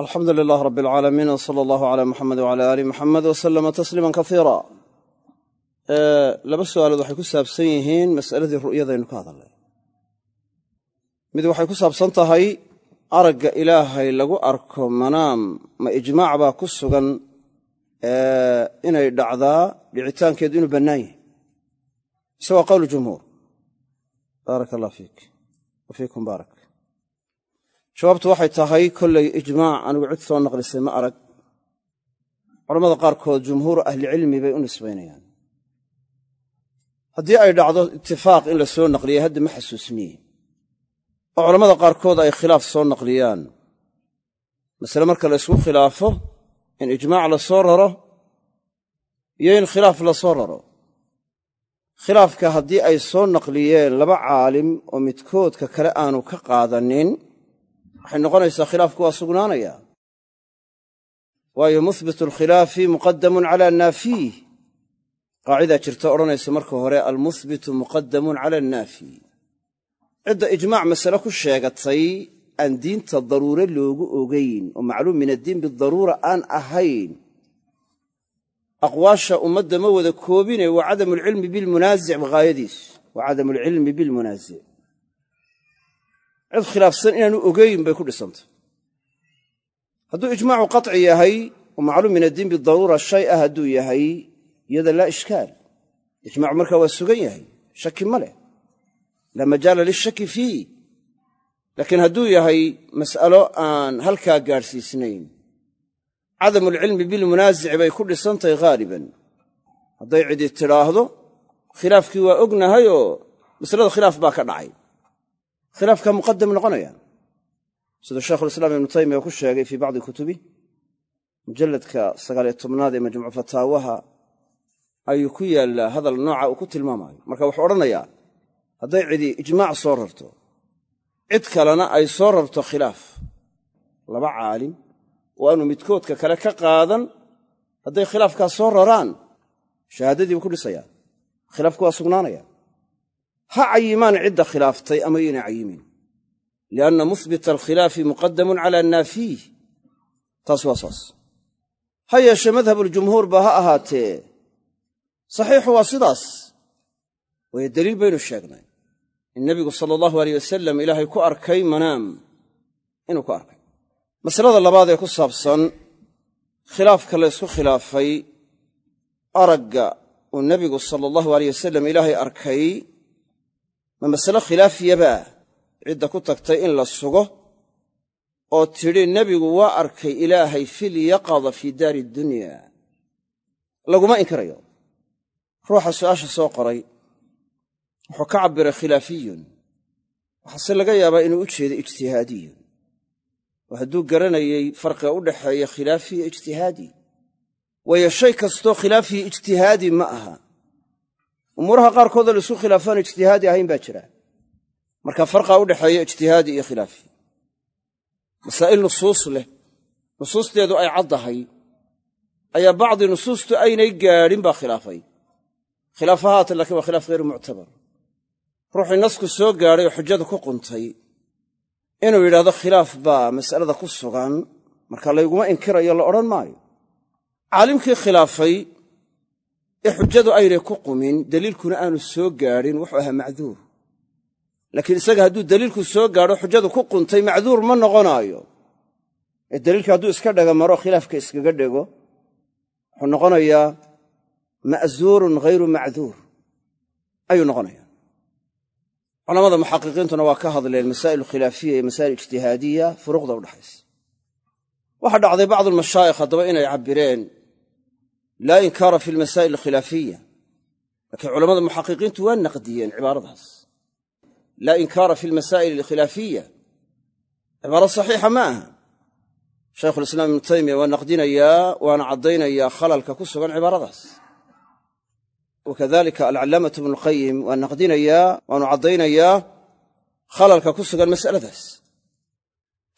alxamdu lilaah rab alcaalamiin w sala allahu cala muxamed wcala aali muxamed wa salama tasliima kaiira laba su'aalood waxay ku saabsan yihiin mas'aladii ru'yadaynu ka hadalnay. Mid waxay ku saabsan tahay aragga ilaahay lagu arko manaam ma ijmaac baa ku sugan inay dhacdaa dhicitaankeedu inuu bannaan yahay. Mise waa qowl jumhuur. Baaraka allah fiik. Wa jawaabtu waxay tahay kollay ijmaac anigu cid soo naqlisay ma arag. Culamada qaarkood jumhuuru ahlicilmi bay u nisbaynayaan. Haddii ay dhacdo itifaaq in la soo naqliyey hadda ma xasuusniye oo culammada qaarkood ay khilaaf soo naqliyaan. Masale marka la ysku khilaafo in ijmaac la soo raro iyo in khilaaf la soo raro. Khilaafka haddii ay soo naqliyeen laba caalim oo midkoodka kale aanu ka qaadanin waxay noqonaysaa khilaafku waa sugnaanaya waayo muhbitu alkhilaafi muqadamun cala naafiih qaacidaa jirta odhanaysa marka hore almuhbitu muqadamun cala annaafi cidda ijmaac masale ku sheegatay aan diinta daruure loogu ogayn oo macluum min addiin bidaruura aan ahayn. Aqwaasha ummadda ma wada koobine waa cadamu alcilmi bilmunaasic bghaayadiis waa cadamu alcilmi bilmunaasic cid khilaafsan inaanu ogayn bay ku dhisantay. Hadduu ijmaacu qaطci yahay oo macluum min addiin bidaruura shay ah hadduu yahay iyada laa ishkaal. Ijmaacu markaa waa sugan yahay shaki ma leh. Laa majaala lishaki fiih laakiin hadduu yahay mas'alo aan halkaa gaadhsiisnayn. Cadamu alcilmi bilmunaasici bay ku dhisantahay haaliban hadday cidi tidhaahdo khilaafkii waa ognahayoo masalada khilaaf baa ka dhacay khilaafkaa muqadam noqonaya. Siduu shaekhulislaam ibnu taymiya ku sheegay fii bacdi kutubi mujalladka sagaaliyo tobnaad ee majmuuc fataawaha ayuu ku yaallaa hadal nooca uu ku tilmaamayo marka wuxuu odhanayaa hadday cidi ijmaac soo rarto cid kalena ay soo rarto khilaaf. Laba caalim oo aanu midkoodka kale ka qaadan hadday khilaafkaas soo raraan. Shahaadadii buu ku dhisayaa khilaafku waa sugnaanaya ha cayimaan cidda khilaaftay ama yaynay cayimin. Lianna muhbita alkhilaafi muqadamun cala naafiih taas waa saas. Ha yeeshee madhabuljumhuur ba ha ahaatee. Saxiixu waa sidaas. Waayo deliil baynu sheegnay. In nebigu sala allahu aleyh wasalam ilaahay ku arkay manaam. Inuu ku arkay. Masalada labaad ee ku saabsan khilaafka la ysku khilaafay aragga uu nebigu sala allahu aleyh wasalam ilaahay arkay ma masale khilaafiyabaa cidda ku tagtay in la sugo? Oo tidhi nebigu waa arkay ilaahay filyaqada fii daari dunya. Laguma inkirayo. Ruuxa su'aasha soo qoray. Wuxuu ka cabbiray khilaafiyun. Waxaase laga yaabaa inuu u jeedo ijtihaadiyun. Oo hadduu garanayey farqiga u dhaxeeya khilaafi iyo ijtihaadi. Waayo shay kastoo khilaafiyo ijtihaadi ma aha umuuraha qaarkoodoo la isku khilaafaan ijtihaadi ahayn baa jira. Marka farqa u dhexeeya ijtihaadi iyo khilaafi. Masaa'il nusuus leh. Nusuusteedu ay caddahay. Ayaa bacdi nusuustu aynay gaadhin baa khilaafay. Khilaaf ahaatan lakiin waa khilaaf hayru muctabar. Ruuxii nasku soo gaadhay oo xujada ku quntay. Inuu yidhahdo khilaaf baa mas'alada ku sugan. Marka layguma inkirayo la odhan maayo. Caalimkii khilaafay ee xujadu aynay ku qumin daliilkuna aanu soo gaadhin wuxuu ahaa macduur. Laakiin isaga hadduu daliilku soo gaadho xujadu ku quntay macduur ma noqonaayo. Ee daliilka hadduu iska dhaga maro khilaafka iskaga dhego wuxuu noqonayaa ma'zuurun ghayru macduur. Ayuu noqonaya culamada muxaqiqiintuna waa ka hadleen masaa'il khilaafiya iyo masaa'il ijtihaadiya furuuqda udhaxaysa waxaa dhacday bacdu almashaayikh haddaba inay cabbireen laa inkaara fi almasaa'il alkhilaafiya laakiin culamada muxaqiqiintu waa naqdiyeen cibaaradaas. Laa inkaara fi almasaa'il alkhilaafiya cibaaro saxiixa ma aha. Shaykhulislaam ibnu taymiya waa naqdinayaa waana caddaynayaa khalalka ku sugan cibaaradaas. Wakadalika alcallaamatu ibnulqayim waa naqdinayaa waanu caddaynayaa khalalka ku sugan mas'aladaas.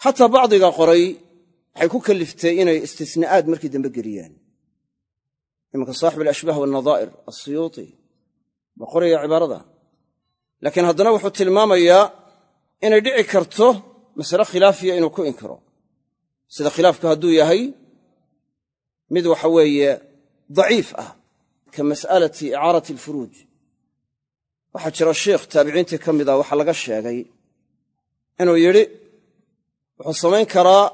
Xataa bacdiga qoray waxay ku kalliftay inay istisnaa'aad markii dambe geliyaan imanka saaxib alashbaah walnadaa'ir asiyuuti baa qoraya cibaarada. Laakiin haddana wuxuu tilmaamayaa inay dhici karto masale khilaafiya inuu ku inkiro. Sida khilaafku hadduu yahay mid waxa weeye daciif ah ka mas'alati icaarati alfuruuj. Waxaa jira sheikh taabiciintii ka mid ah waxaa laga sheegay inuu yidhi wuxuu samayn karaa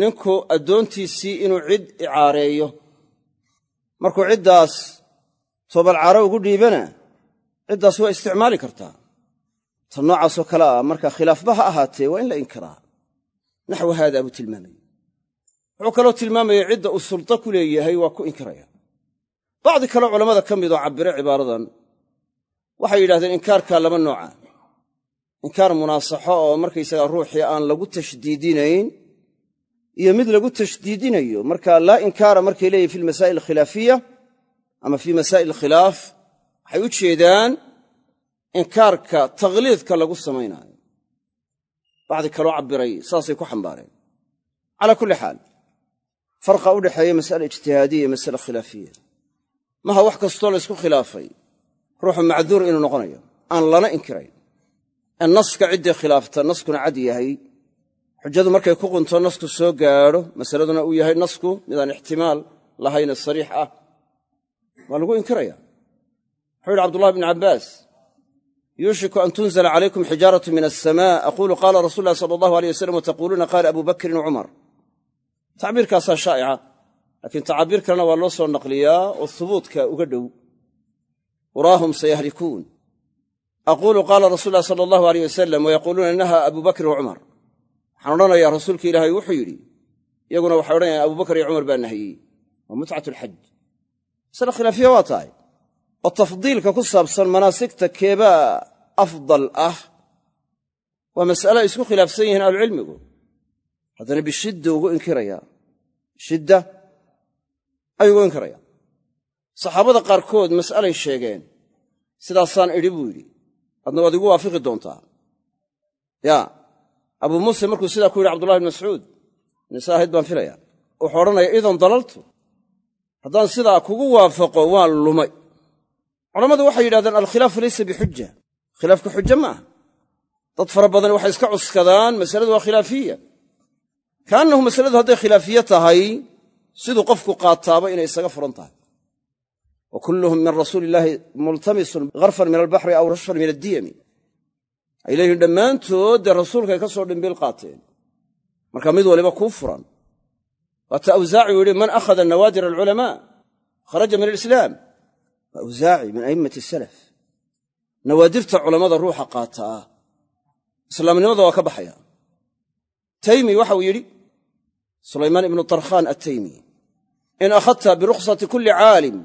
ninku addoontiisii inuu cid icaareeyo markuu ciddaas toobalcaaro ugu dhiibana ciddaas waa isticmaali kartaa. Tan noocaasoo kale ah marka khilaafba ha ahaatee waa in la inkiraa. Naxwu haada buu tilmaamaya wuxuu kaloo tilmaamaya cidda uu sulta ku leeyahay waa ku inkiraya. Bacdi kaleo culammada ka midoo cabbire cibaaradan waxay yidhahdeen inkaarkaa laba nooca. Inkaar munaasaxo oo markaysagaa ruuxii aan lagu tashdiidinayn iyo mid lagu tashdiidinayo marka laa inkaara markay leeyihiin fi lmasaa'il alkhilaafiya ama fii masaa'il khilaaf waxay u jeedaan inkaarka takhliidka lagu samaynaayo bacdi kaloo cabbiray saasay ku xambaareen. Calaa kulli xaal farqa u dhexeeya mas'ala ijtihaadiya iyo masale khilaafiya. Maha wax kastoo laysku khilaafay ruuxu macduur inuu noqonayo aan lana inkirayn ee naska ciddii khilaafta naskuna cad yahay xujadu markay ku qunto nasku soo gaadho masaladuna uu yahay nasku midaan ixtimaal lahayne sariix ah. Waa lagu inkiraya wuxuu yidhi cabdullahi bnu cabbaas yuushiku an tunzla calaykum xijaaratu min alsamaa aquulu qaala rasul llahi sala allahu aleyh wasalam wataquuluuna qaala abu bakrin wacumar tacbiirkaasaa shaa'ica laakiin tacaabiir kalena waa loo soo naqliyaa oo hubuudka uga dhow. Uraahum sayahlikuun. Aquulu qaala rasul llahi sala allahu aleyh wasalam wayaquuluuna naha abu bakrin wacumar waxaan odhanayaa rasuulka ilaahay wuxuu yidhi iyaguna waxay odhanayaan abubakar iyo cumar baa nahiyey waa mutcat alxaj masale khilaafiya waa tahay. Oo tafdiilka ku saabsan manaasigta keebaa afdal ah waa mas'ale ay isku khilaafsan yihiin ahlucilmigu. Haddana bishidda ugu inkiraya shidda ayuu ugu inkiraya. Saxaabada qaarkood mas'alay sheegeen sidaasaan idhi buu yidhi. Adna waad igu waafiqi doontaa. Yaa abuu muuse markuu sidaa ku yidhi cabdullahi bn mascuud nise ahayd baan filaya wuxuu odhanaya idan dalaltu haddaan sidaa kugu waafaqo waan lumay. Culammadu waxay yidhahdeen alkhilaafu laysa bixujja. Khilaafku xujo ma aha. Dad fara badan waxay iska cuskadaan masaladu waa khilaafiya. Kaannahu masaladu hadday khilaafiye tahay siduu qofku qaataaba inay isaga furan tahay. Wa kulluhum min rasuuli illaahi multamisun harfan min albaxri aw rashfan min addiyami ay leeyihiin dhammaantood dee rasuulkay ka soo dhimbiil qaateen. Marka mid waliba kuu furan. Waata awsaaci u yidhi man akhada nawaadir alculamaa kharaja min alislaam. Waa min a'immati salaf nawaadirta culammada ruuxa qaataa. Islaamnimada waa ka baxaya. Taymi waxa uu yidhi sulaymaan ibnu tarkhaan attaymi in akhadta birukhsati kulli caalim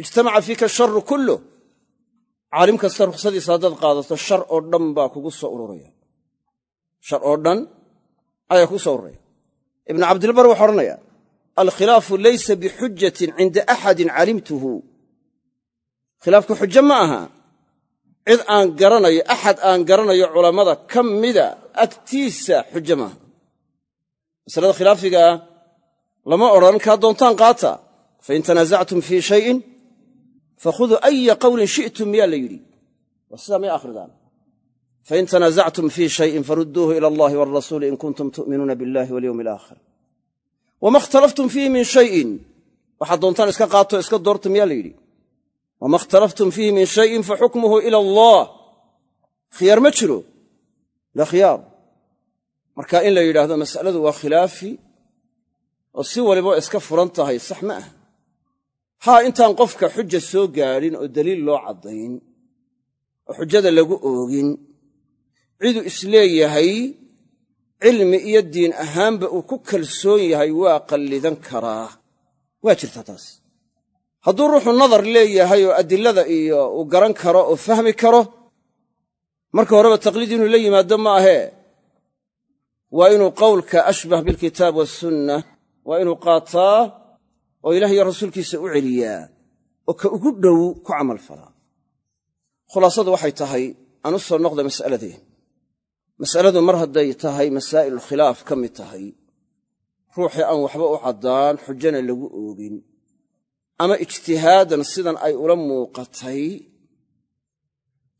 ijtamaca fiika asharu kulluh caalim kasta rukhsadiisa haddaad qaadato shar oo dhan baa kugu soo ururaya. Shar oo dhan ayaa kugu soo ururaya. Ibnu cabdilbar wuxuu odhanaya alkhilaafu laysa bixujjatin cinda axadin calimtuhu. Khilaafku xujo ma aha. Cid aan garanayo axad aan garanayo culammada ka mida agtiisa xujo maaha masalada khilaafigaa lama odhan kaa doontaan qaata. Fain tanaasactum fii shayin fakhuduu aya qawlin shi'tum miyaa la yidhi waa sidaa akhridaan fain tanaasactum fii shayin farudduuhu ila allahi walrasuuli in kuntum tu'minuuna billahi walyowmi alaakhir wama ikhtalaftum fiihi min shayin waxaad doontaan iska qaato iska doorta miyaa la yidhi wama ikhtalaftum fiihi min shayin faxukmuhu ila allah khiyaar ma jiro la khiyaar marka in la yidhaahdo mas'aladu waa khilaafi oo si waliba iska furan tahay sax ma aha haa intaan qofka xuja soo gaadhin oo daliil loo caddayn oo xujada lagu oogin ciduu is leeyahay cilmi iyo diin ahaanba uu ku kalsoon yahay waa qallidan karaa. Waa jirtaa taas. Hadduu ruuxu nadar leeyahay oo adilada iyo uu garan karo oo fahmi karo marka horeba taqliid inuu la yimaado ma ahee. Waa inuu qowlka ashbah bilkitaab waasunna waa inuu qaataa oo ilaah iyo rasuulkiisa u celiyaa oo ka ugu dhow ku camal falaa khulaasadu waxay tahay aan u soo noqda mas'aladii. Mas'aladu mar hadday tahay masaa'il khilaaf ka mid tahay ruuxii aan waxba u caddaan xujana lagu oogin ama ijtihaadan sidan ay ula muuqatay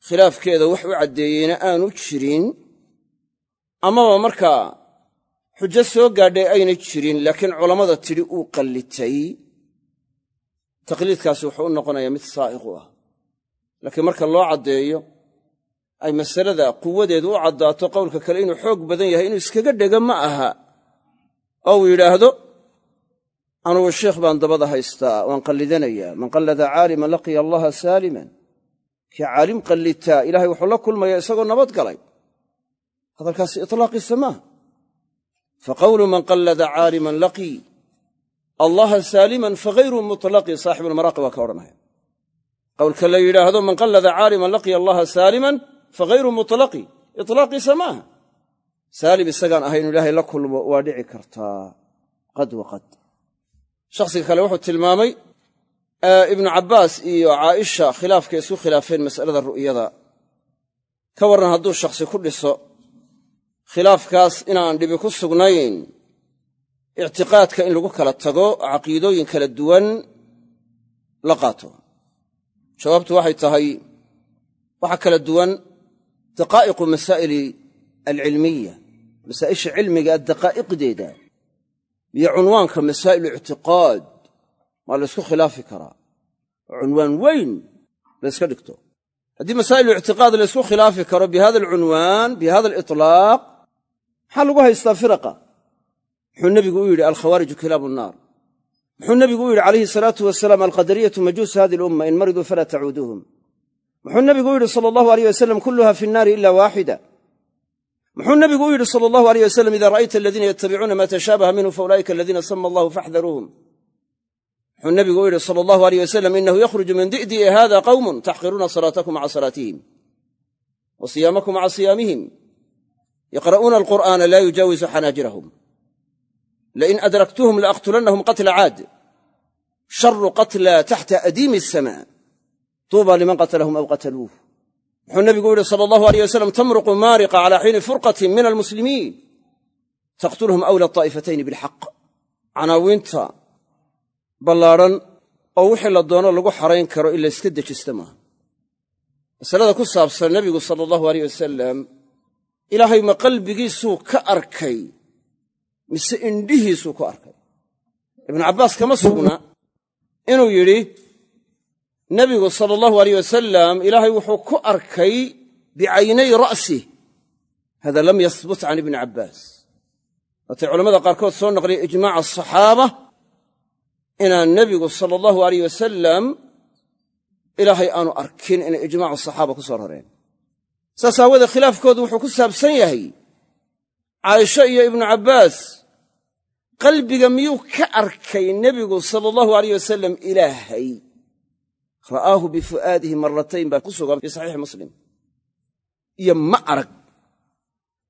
khilaafkeeda wax u caddeeyeyna aanu jirin amaba markaa xujo soo gaadhay aynay jirin laakiin culammada tidhi uu qallitay. Taqliidkaasi wuxuu u noqonayaa mid saa'iq u ah. Laakiin marka loo caddeeyo ay masalada quwadeedu u caddaato qowlka kale inuu xoog badan yahay inuu iskaga dhego ma aha. Oo uu yidhaahdo anugu sheikh baan dabada haystaa waan qallidanayaa. Man qallada caaliman laqiya allaha saaliman. Kii caalim qallitaa ilahay wuxuu la kulmayaa isagoo nabad galay. Hadalkaasi itlaaqiisa maaha fa qawlu man qallada caaliman laqii allaha saaliman fagayru mutlaqi saaxibulmaraaqi waa ka odhanaya qowlka la yidhaahdo man qallada caaliman laqiya allaha saaliman fagayru mutlaqi itlaaqiisa maaha saalim isagaan ahay inu ilaahay la kulmo waa dhici kartaa qad wa qad shakhsiga kale wuxuu tilmaamay ibnu cabbaas iyo caaisha khilaafkay isku khilaafeen mas'alada ru'yada ka warran hadduu shakhsi ku dhiso khilaafkaas inaan dhibi ku sugnayn ictiqaadka in lagu kala tago caqiidooyin kala duwan la qaato. Jawaabtu waxay tahay waxa kala duwan daqaa'iqu masaa'ili alcilmiya masaa'isha cilmiga daqaa'iqdeeda iyo cunwaanka masaa'ilu ictiqaad maa laysku khilaafi karaa. Oo cunwaan weyn layska dhigto. Haddii masaa'ilu ictiqaad laysku khilaafi karo bi hada alcunwaan bi hada aliطlaaq maxaa lagu haystaa firaqa. Muxuu nebigu u yidhi alkhawaariju kilaabu nnaar muxuu nebigu u yidhi calayhi salaatu wasalaam alqadariyatu majuusu hadi lumma in mariduu falaa tacuuduuhum muxuu nebigu u yidhi sala allahu aleyh wasalam kulluha fi nnaari ila waaxida muxuu nebigu u yidhi sala allahu aleyh wasalam ida ra'ayta aladiina yattabicuuna ma tashaabaha minhu faulaa'ika aladiina sama allahu faxdaruuhum. Muxuu nebigu u yidhi sala allahu aleyh wasalam inahu yakhruju min di'di'i hada qawmun taxqiruuna salaatakum maca salaatihim wa siyaamakum maca siyaamihim yaqra'uuna alqur'aana laa yujaawisu xanaajirahum lain adraktuhum laaqtulannahum qatla caad sharu qatla taxta adiimi asamaa tuuba liman qatalahum aw qataluuh wuxuu nebigu yidhi sala allahu aleyh wasalam tamruqu maariqa calaa xiini furqatin min almuslimiin taqtuluhum awla taa'ifatayni bilxaq canaawiinta ballaadhan oo wixii la doono lagu xarayn karo in layska dejista maaha masalada ku saabsan nebigu sala allahu aleyh wasalam ilaahay ma qalbigiisuu ka arkay mise indhihiisuu ku arkay? Ibnu cabbaas kama sugna inuu yidhi nebigu sala allahu aleyh wasalam ilaahay wuxuu ku arkay bicaynay ra'sih hada lam yahbut can ibni cabbaas. Waatay culamada qaarkood soo naqliya ijmaaca asaxaaba inaan nebigu sala allahu aleyh wasalam ilaahay aanu arkin inay ijmaacu saxaaba ku soo rareen saas aawoodee khilaafkoodu wuxuu ku saabsan yahay caaisha iyo ibnu cabbaas qalbiga miyuu ka arkay nebigu sala allahu aleyh wasalam ilaahay ra'aahu bifu'aadihi marratayn baa ku sugan fii saxiixi muslim. Iyo ma arag.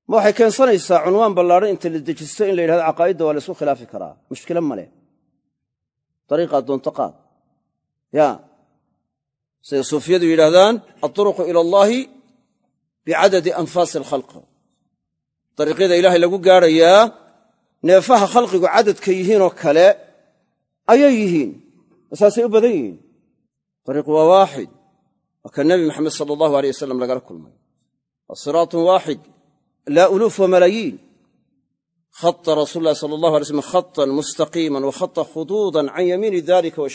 Ma waxay keensanaysaa cunwaan ballaadhan inta la dejisto in la yidhahdo caqaa'idda waa la ysku khilaafi karaa. Mushkilo ma leh. Dariiqaad doonto qaad. Yaa. Siday suufiyadu yidhaahdaan alturuqu ila allaahi bicadadi anfaasi alkhalq. Dariiqyada ilaahay lagu gaadhayaa neefaha khalqigu cadadka yihiinoo kale ayay yihiin saasay u badan yihiin. Dariiqu waa waaxid waa ka nebi maxamed sala allahu aleyh wasalam lagala kulmay. Waa siraatun waaxid laa uluuf wa malaayiin khata rasuulu llahi sala allahu alay slam khatan mustaqiiman wa khata khuduudan can yamiini dalika wa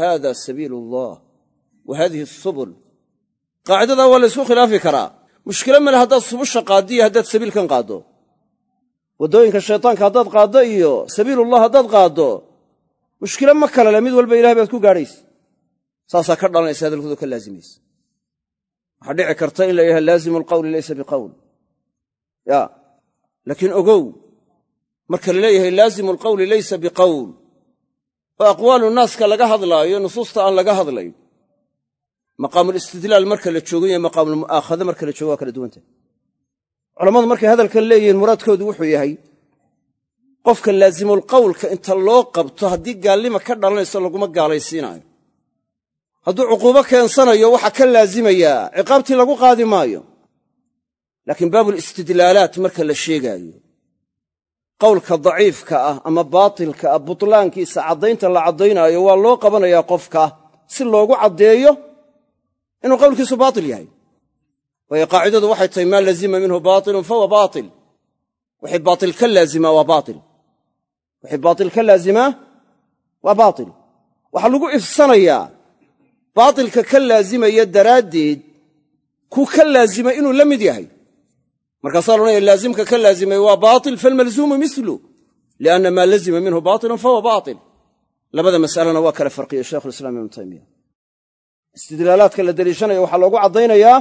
hada sabiilu allah wa hadihi qaacidadaa waa la ysku khilaafi karaa. Mushkilo male haddaad subusha qaaddo iyo haddaad sabiilkan qaaddo waddooyinka shaytaanka haddaad qaaddo iyo sabiilullah haddaad qaaddo mushkilo ma kale le mid walba ilahay baad ku gaadhaysa. Saasaa ka dhalanaysa hadalkooda ka laazimaysa waxaa dhici karta in la yidhaha laazimu alqawli laysa biqawl. Ya laakiin ogow marka la leeyahay laazimu alqawli laysa biqawl oo aqwaalu naaska laga hadlaayo nusuusta aan laga hadlayn maqaamulistidlaal marka la joogo iyo maqaamulmu'aakhada marka la joogo waa kala duwanta culammadu markay hadalkan leeyihiin muraadkoodu wuxuu yahay qofka laazimulqawlka inta loo qabto haddii gaalnima ka dhalanayso laguma gaalaysiinaayo. Hadduu cuquubo keensanayo waxaa ka laazimayaa ciqaabtii lagu qaadi maayo. Laakiin baabulistidlaalaat marka la sheegaayo qowlka daciifka ah ama baatilka ah butlaankiisa caddaynta la caddaynaayo waa loo qabanayaa qofka si loogu caddeeyo inuu qowlkiisu baatil yahay. Waayo qaacidadu waxay tahay maa lazima minhu baatilun fahuwa baatil. Wixii baatil ka laazimaa waa baatil. Wixii baatil ka laazimaa waa baatil. Waxaa lagu ifsanayaa baatilka ka laazimaya daraaddeed ku ka laazimay inuu la mid yahay. Markaasaa la odhanaya laazimka ka laazimay waa baatil falmalzuumu milu lianna maa lazima minhu baatilan fahuwa baatil. Labada mas'alena waa kala farqiyey sheikhulislaam ibnu taymiya istidlaalaadka la deliishanaya waxaa loogu caddaynayaa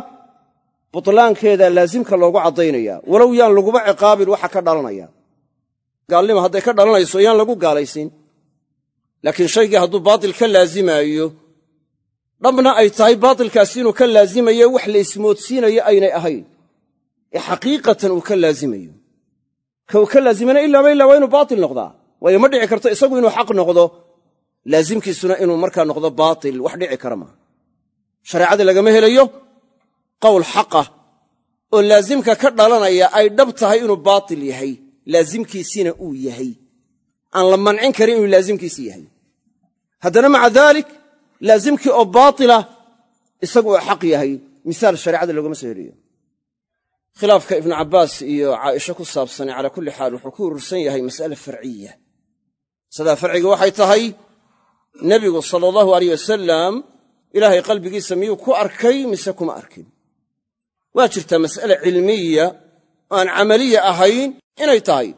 butlaankeeda laazimka loogu caddaynaya walow yaan laguba ciqaabin waxa ka dhalanaya. Gaalnima hadday ka dhalanayso yaan lagu gaalaysiin laakiin shaygii hadduu baatil ka laazimaayo dhabna ay tahay baatilkaasi inuu ka laazimayo wax la ismoodsiinayo aynay ahayn. Ee xaqiiqatan uu ka laazimayo. Ka uu ka laazimana ilaaba illaa waa inuu baatil noqdaa. Waayo ma dhici karto isagu inuu xaq noqdo laazimkiisuna inuu markaa noqdo baatil wax dhici kara maaha shareecada lagama helayo qowl xaqah oo laazimka ka dhalanaya ay dhab tahay inuu baatil yahay laazimkiisiina uu yahay. Aan la mancin karin inuu laazimkiisi yahay. Haddana maca daalik laazimkii oo baatilah isagu uu xaq yahay. Misaal shareecada loogama soo heliyo khilaafka ibnu cabbaas iyo caaisha ku saabsani calaa kulli xaal wuxuu ku urursan yahay mas'ale farciya. Masalada farciga waxay tahay nebigu sala allahu aleyh wasalam ilaahay qalbigiisa miyuu ku arkay mise kuma arkin? Waa jirtaa mas'ale cilmiya oo aan camaliya ahayn inay tahay.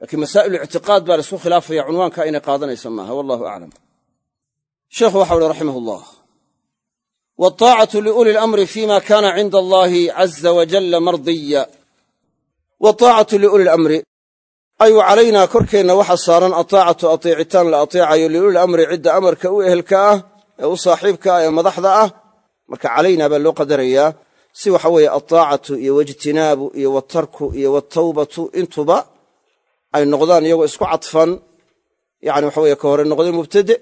Laakiin masaa'ilu ictiqaad baa la isku khilaafaya cunwaanka inay qaadanaysa maaha wallahu aclam sheekhu waxa uhi raximah ullah wataacatu liuli lamri fima kana cinda allahi caza wajalla mardiya. Wataacatu liuli lamri ay wa calaynaa korkeenna waxa saaran ataacatu ateecitaan la ateecayo liuli lamri cidda amarka u ehelka ah ee u saaxiibka ah ee madaxda ah. Marka calaynaa baa loo qadarayaa si waxa weeye ataacatu iyo wajtinaabu iyo watarku iyo watawbatu intuba ay noqdaan iyagoo isku cadfan. Yani waxa weye ka hore noqday mubtade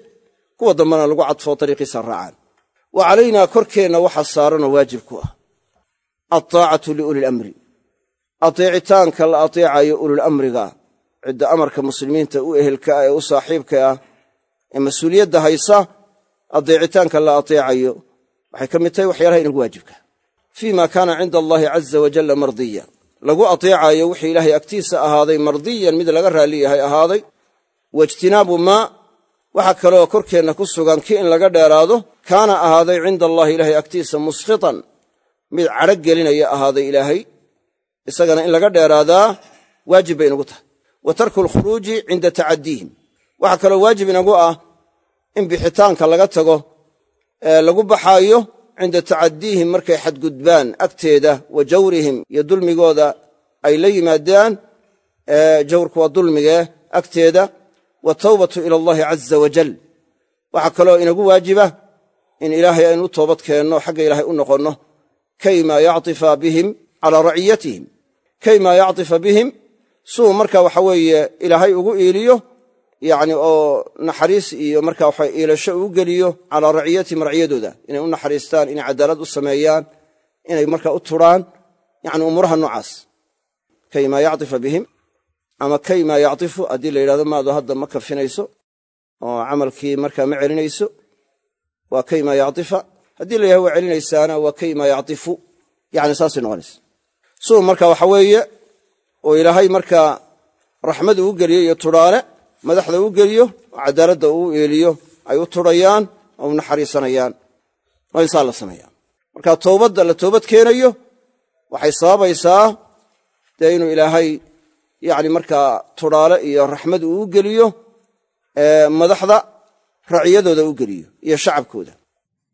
kuwa dambena lagu cadfoo dariiqiisa raacaan. Wa calaynaa korkeenna waxa saaranoo waajib ku ah. Altaacatu liuli lamri ateecitaanka la ateecayo ululamriga cidda amarka muslimiinta u ehelka ah ee u saaxiibka ah ee mas'uuliyadda haysa adeecitaanka la ateecayo waxay ka mid tahay waxyaalaha inagu waajibka. Fii ma kaana cinda allaahi caza wajalla mardiya. Lagu ateecayo wixii ilaahay agtiisa ahaaday mardiyan mid laga raalli yahay ahaaday. Waijtinaabu maa waxaa kaleoo korkeenna ku sugan ki in laga dheeraado kaana ahaaday cinda allaahi ilaahay agtiisa muskhitan mid cadho gelinaya ahaaday ilaahay. Isagana in laga dheeraadaa waajib bay inagu tahay. Wa tarku alkhuruuji cinda tacaddiihim. Waxaa kaloo waajib inagu ah in bixitaanka laga tago ee lagu baxaayo cinda tacaddiihim markay xadgudbaan agteeda wa jawrihim iyo dulmigooda ay la yimaadaan jawrku waa dulmigee agteeda watawbatu ila allahi caza wajal waxaa kaloo inagu waajiba in ilaahay aynu u toobad keenno xagga ilaahay u noqonno kaymaa yactifa bihim calaa raciyatihim. Kaymaa yactifa bihim suu marka waxa weeye ilaahay ugu iiliyo yacni oo naxariis iyo marka waxa iilasho uu geliyo calaa raciyatihim raciyadooda inay u naxariistaan inay cadaalad u sameeyaan inay marka u turaan yani umuuraha noocaas. Kaymaa yactifa bihim ama kaymaa yactifu haddii la yidhahdo maadu hadda ma kafinayso oo camalkii markaa ma celinayso waa kaymaa yactifa haddii la yidhahdo waa celinaysaana waa kaymaa yactifu yani saasay noqonaysa. Suu marka waxa weeye oo ilaahay markaa raxmad uu geliyo iyo tudhaale madaxda u geliyo oo cadaaladda uu eeliyo ay u turayaan oo u naxariisanayaan oo insaan la sameeyaa marka toobadda la toobad keenayo waxay sababaysaa dee inuu ilaahay yacni markaa tudhaale iyo raxmad uu u geliyo madaxda raciyadooda u geliyo iyo shacabkooda.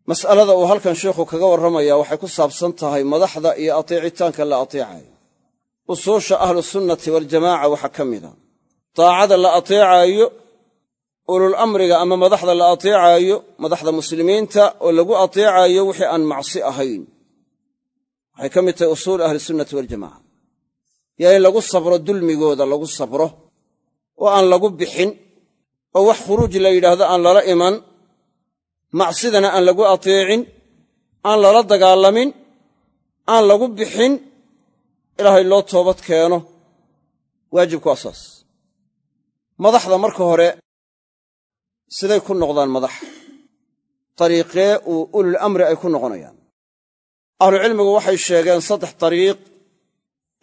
Mas'alada uu halkan sheikhu kaga warramaya waxay ku saabsan tahay madaxda iyo ateecitaanka la ateecayo. Usuusha ahlusunnati waljamaaca waxaa ka mida daacada la ateecaayo ulul amriga ama madaxda la ateecaayo madaxda muslimiinta oo lagu ateecaayo wixii aan macsi ahayn. Waxay ka mid tahay usuul ahlisunnati waljamaca yaa in lagu sabro dulmigooda lagu sabro oo aan lagu bixin oo wax khuruuj la yidhaahdo aan lala iman macsidana aan lagu ateecin aan lala dagaalamin aan lagu bixin ilaahay loo toobad keeno. Waajibku waa saas madaxda marka hore siday ku noqdaan madax. Dariiqee uu ulul amri ay ku noqonayaan. Ahlucilmigu waxay sheegeen saddex dariiq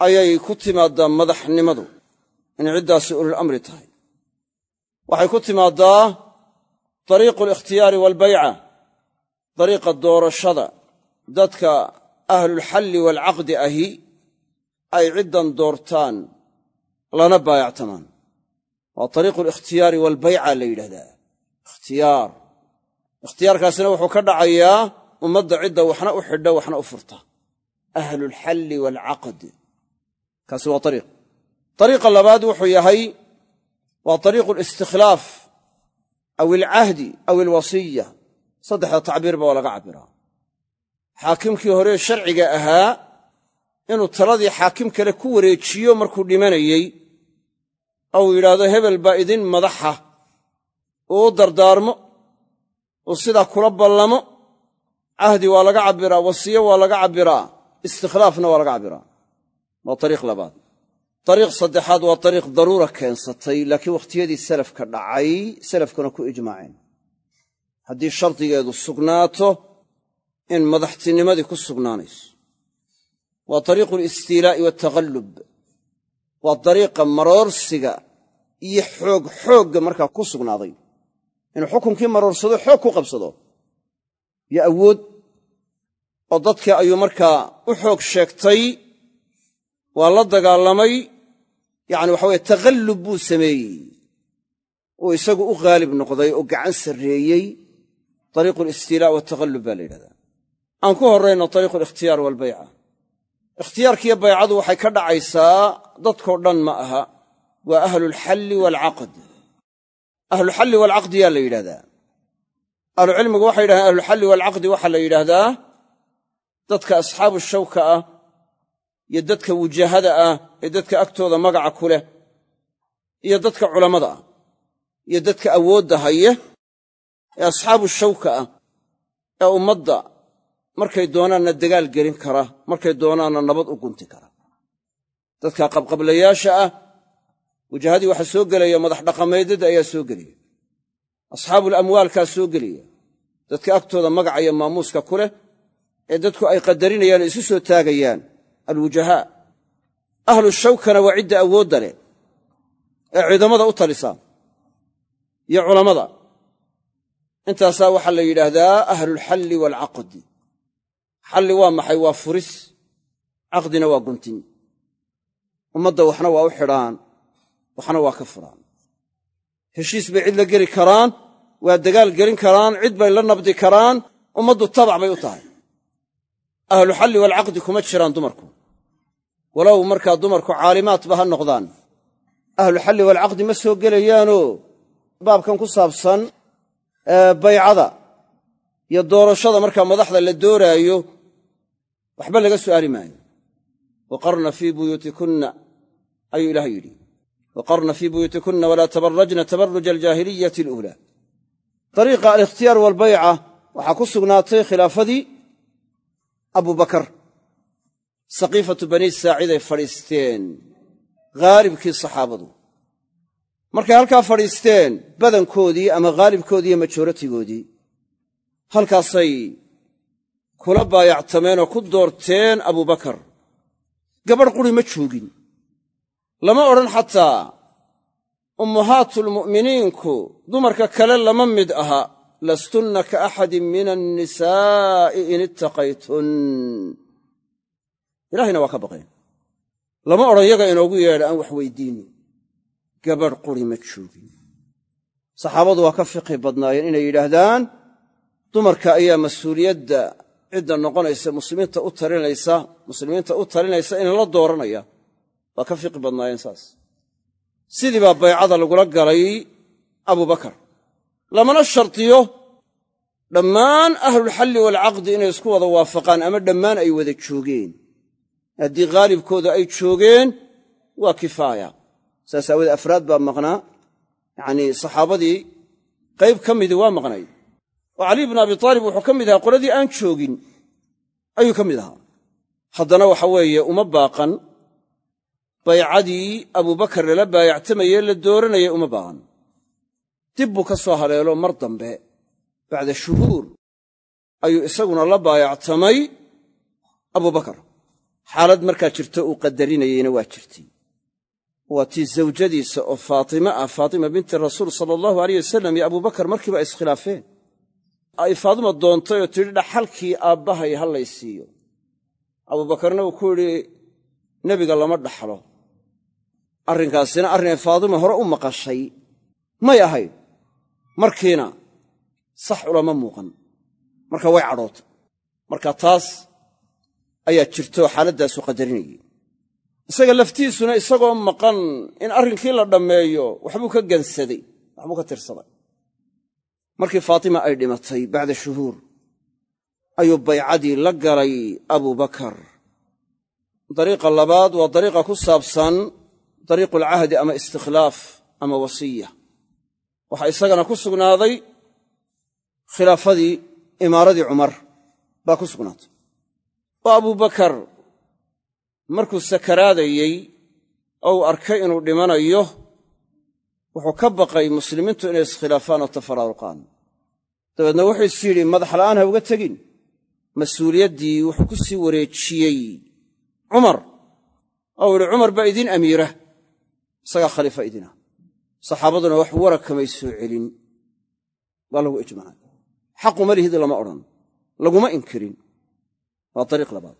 ayay ku timaaddaa madaxnimadu in ciddaasi ulul amri tahay. Waxay ku timaaddaa dariiqu alikhtiyaari waalbayca dariiqa doorashada dadka ahlulxalli waalcaqdi ahi ay ciddan doortaan lana baayactamaan waa dariiqu alikhtiyaari waalbayca la yidhahdaa. Ikhtiyaar. Ikhtiyaarkaasina wuxuu ka dhacayaa ummadda cidda waxna u xidha waxna u furta. Ahlulxalli waalcaqd kaasi waa ariiq ariiqa labaad wuxuu yahay waa ariiqu alistikhlaaf aw alcahdi aw alwasiya saddexda tacbiirba waa laga cabbiraa. Xaakimkii hore sharciga ahaa inuu taladii xaakim kale ku wareejiyo markuu dhimanayey ou yidhaahdo hebel baa idin madaxa. U dardaarmo. Uu sidaa kula ballamo. Cahdi waa laga cabbiraa wasiyo waa laga cabbiraa istikhlaafna waa laga cabbiraa. Waa ariiq labaad. Ariiq saddexaad waa ariiq daruura keensatay laakiin wakhtiyadii salafka dhacay salafkuna ku ijmaaceen. Haddii shardigeedu sugnaato in madaxtinimadii ku sugnaanayso. Waa ariiqu alistiilaa'i waaltaghallub waa dariiqa maroorsiga iyo xoog xoogga markaa ku sugnaaday. Inuu xukunkii maroorsado xoog ku qabsado iyo awood oo dadkii ayuu markaa u xoog sheegtay waa la dagaalamay yacni waxa weye takhallub buu sameeyey. Uu isagu u khaalib noqday oo gacan sarreeyey ariiqu alistiilaa' waaltakhallub baa la yidhahdaa. Aan ku horrayno ariiqu alikhtiyaar waalbayca ikhtiyaarkiiyo baycadu waxay ka dhacaysaa dadkoo dhan ma aha waa ahlulxalli waalcaqd ahlulxalli waalcaqdi yaa la yidhahdaa ahlucilmigu waxay yidhahdeen ahlulxalli waalcaqdi waxaa la yidhaahdaa dadka asxaabu shawka ah iyo dadka wujahada ah ee dadka agtooda magaca ku leh iyo dadka culammada ah iyo dadka awoodda haya ee asxaabu shawka ah ee ummadda markay doonaanna dagaal gelin kara markay doonaanna nabad u gunti kara. Dadka qabqablayaasha ah wujahadii waxaa soo gelaya madax dhaqameedyada ayaa soo gelaya asxaabul amwaalkaa soo gelaya dadka agtooda magaca iyo maamuuska ku leh ee dadku ay qadarinayaan isu soo taagayaan. Alwujahaa ahlu shawkana waa cidda awoodda leh ee ciidamada u talisa. Iyo culammada. Intaasaa waxaa la yidhaahdaa ahlulxalli waalcaqdi xalli waa maxay waa furis caqdina waa guntin. Ummadda waxna waa u xidhaan waxna waa ka furaan. Heshiis bay cid la geli karaan waa dagaal gelin karaan cid bay la nabdi karaan ummaddu tabac bay u tahay. Ahluxalli waalcaqdi kuma jiraan dumarku. Walow markaa dumarku caalimaadba ha noqdaan. Ahluxalli waalcaqdi ma soo gelayaanoo baabkan ku saabsan baycada iyo doorashada markaa madaxda la dooraayo waxba laga su'aali maayo. Waqarna fii buyuutikunna ayuu ilaah yidhi. Waqarna fii buyuutikunna walaa tabarajna tabaruja aljaahiliyati aluulaa. Dariiqa alikhtiyaar waalbayca waxaa ku sugnaatay khilaafadii abubakar saqiifatu banii saaciday fadhiisteen haalibkii saxaabadu. Markay halkaa fadhiisteen badankoodii ama haalibkoodii iyo majoratigoodii halkaasay kula baayactameen oo ku doorteen abubakar gabadh quri ma joogin. Lama odhan xataa ummahaatulmu'miniinku dumarka kale lama mid aha lastunna ka axadin min annisaa'i in ittaqaytun. Ilahayna waa ka baqeen. Lama odhan yaga inoogu yeedha aan wax weydiinin. Gabadh quri ma joogin. Saxaabadu waa ka fiqhi badnaayeen inay yidhaahdaan dumarka ayaa mas'uuliyadda cidda noqonaysa muslimiinta u talinaysa muslimiinta u talinaysa in la dooranaya. Waa ka fiqhi badnaayeen saas. Sidii baa baycada lagula galay abubakar lamana shartiyo dhammaan ahlulxalli waalcaqdi inay isku wada waafaqaan ama dhammaan ay wada joogeen. Haddii haalibkooda ay joogeen waa kifaaya. Saas aawoodee afraad baa maqnaa. Yacnii saxaabadii qayb ka midii waa maqnay oo caliy bnu abi taalib wuxuu ka mid ahaa qoladii aan joogin ayuu ka mid ahaa. Haddana waxa weeye uma baaqan baycadii abubakar lala baayactamayee la dooranayay uma baaqan. Dib buu ka soo haleelo mar dambe bacda shuhuur ayuu isaguna la baayactamay abubakar xaalad markaa jirto uu qadarinayeyna waa jirtay. Waa tii zawjadiisa oo faatime ah faatima binti rasuul sala allahu wasalam iyo abubakar markiiba iskhilaafeen ay faadima doontay oo tidhi dhaxalkii aabbahay ha lay siiyo. Abuubakarna uu ku yidhi nebiga lama dhaxlo. Arrinkaasina arrinay faadima hore u maqashay. May ahayn markiina sax ulama muuqan. Marka way cadhootay. Marka taas ayaa jirto xaaladdaasu qadarinayay. Isaga laftiisuna isagoo maqan in arrinkii la dhammeeyo waxbuu ka gansaday waxbuu ka tirsaday markii faatima ay dhimatay bacda shuhuur ayuu baycadii la galay abubakar dariiqa labaad waa dariiqa ku saabsan dariiqulcahdi ama istikhlaaf ama wasiya. Waxaa isagana ku sugnaaday khilaafadii imaaradii cumar baa ku sugnaatay. Oo abubakar markuu sakaraadayey oo uu arkay inuu dhimanayo wuxuu ka baqay muslimiintu inay iskhilaafaan oo tafaraaruqaan dabeedna wuxuu is yidhi madax la'aan ha uga tegin. Mas'uuliyaddii wuxuu ku sii wareejiyey cumar. Oo u yidhi cumar baa idiin amiira isagaa khaliifa idinah saxaabaduna wax warag kamay soo celin. Waa lagu ijmacay. Xaquma lihid lama odhan laguma inkirin. Waa dariiq labaad.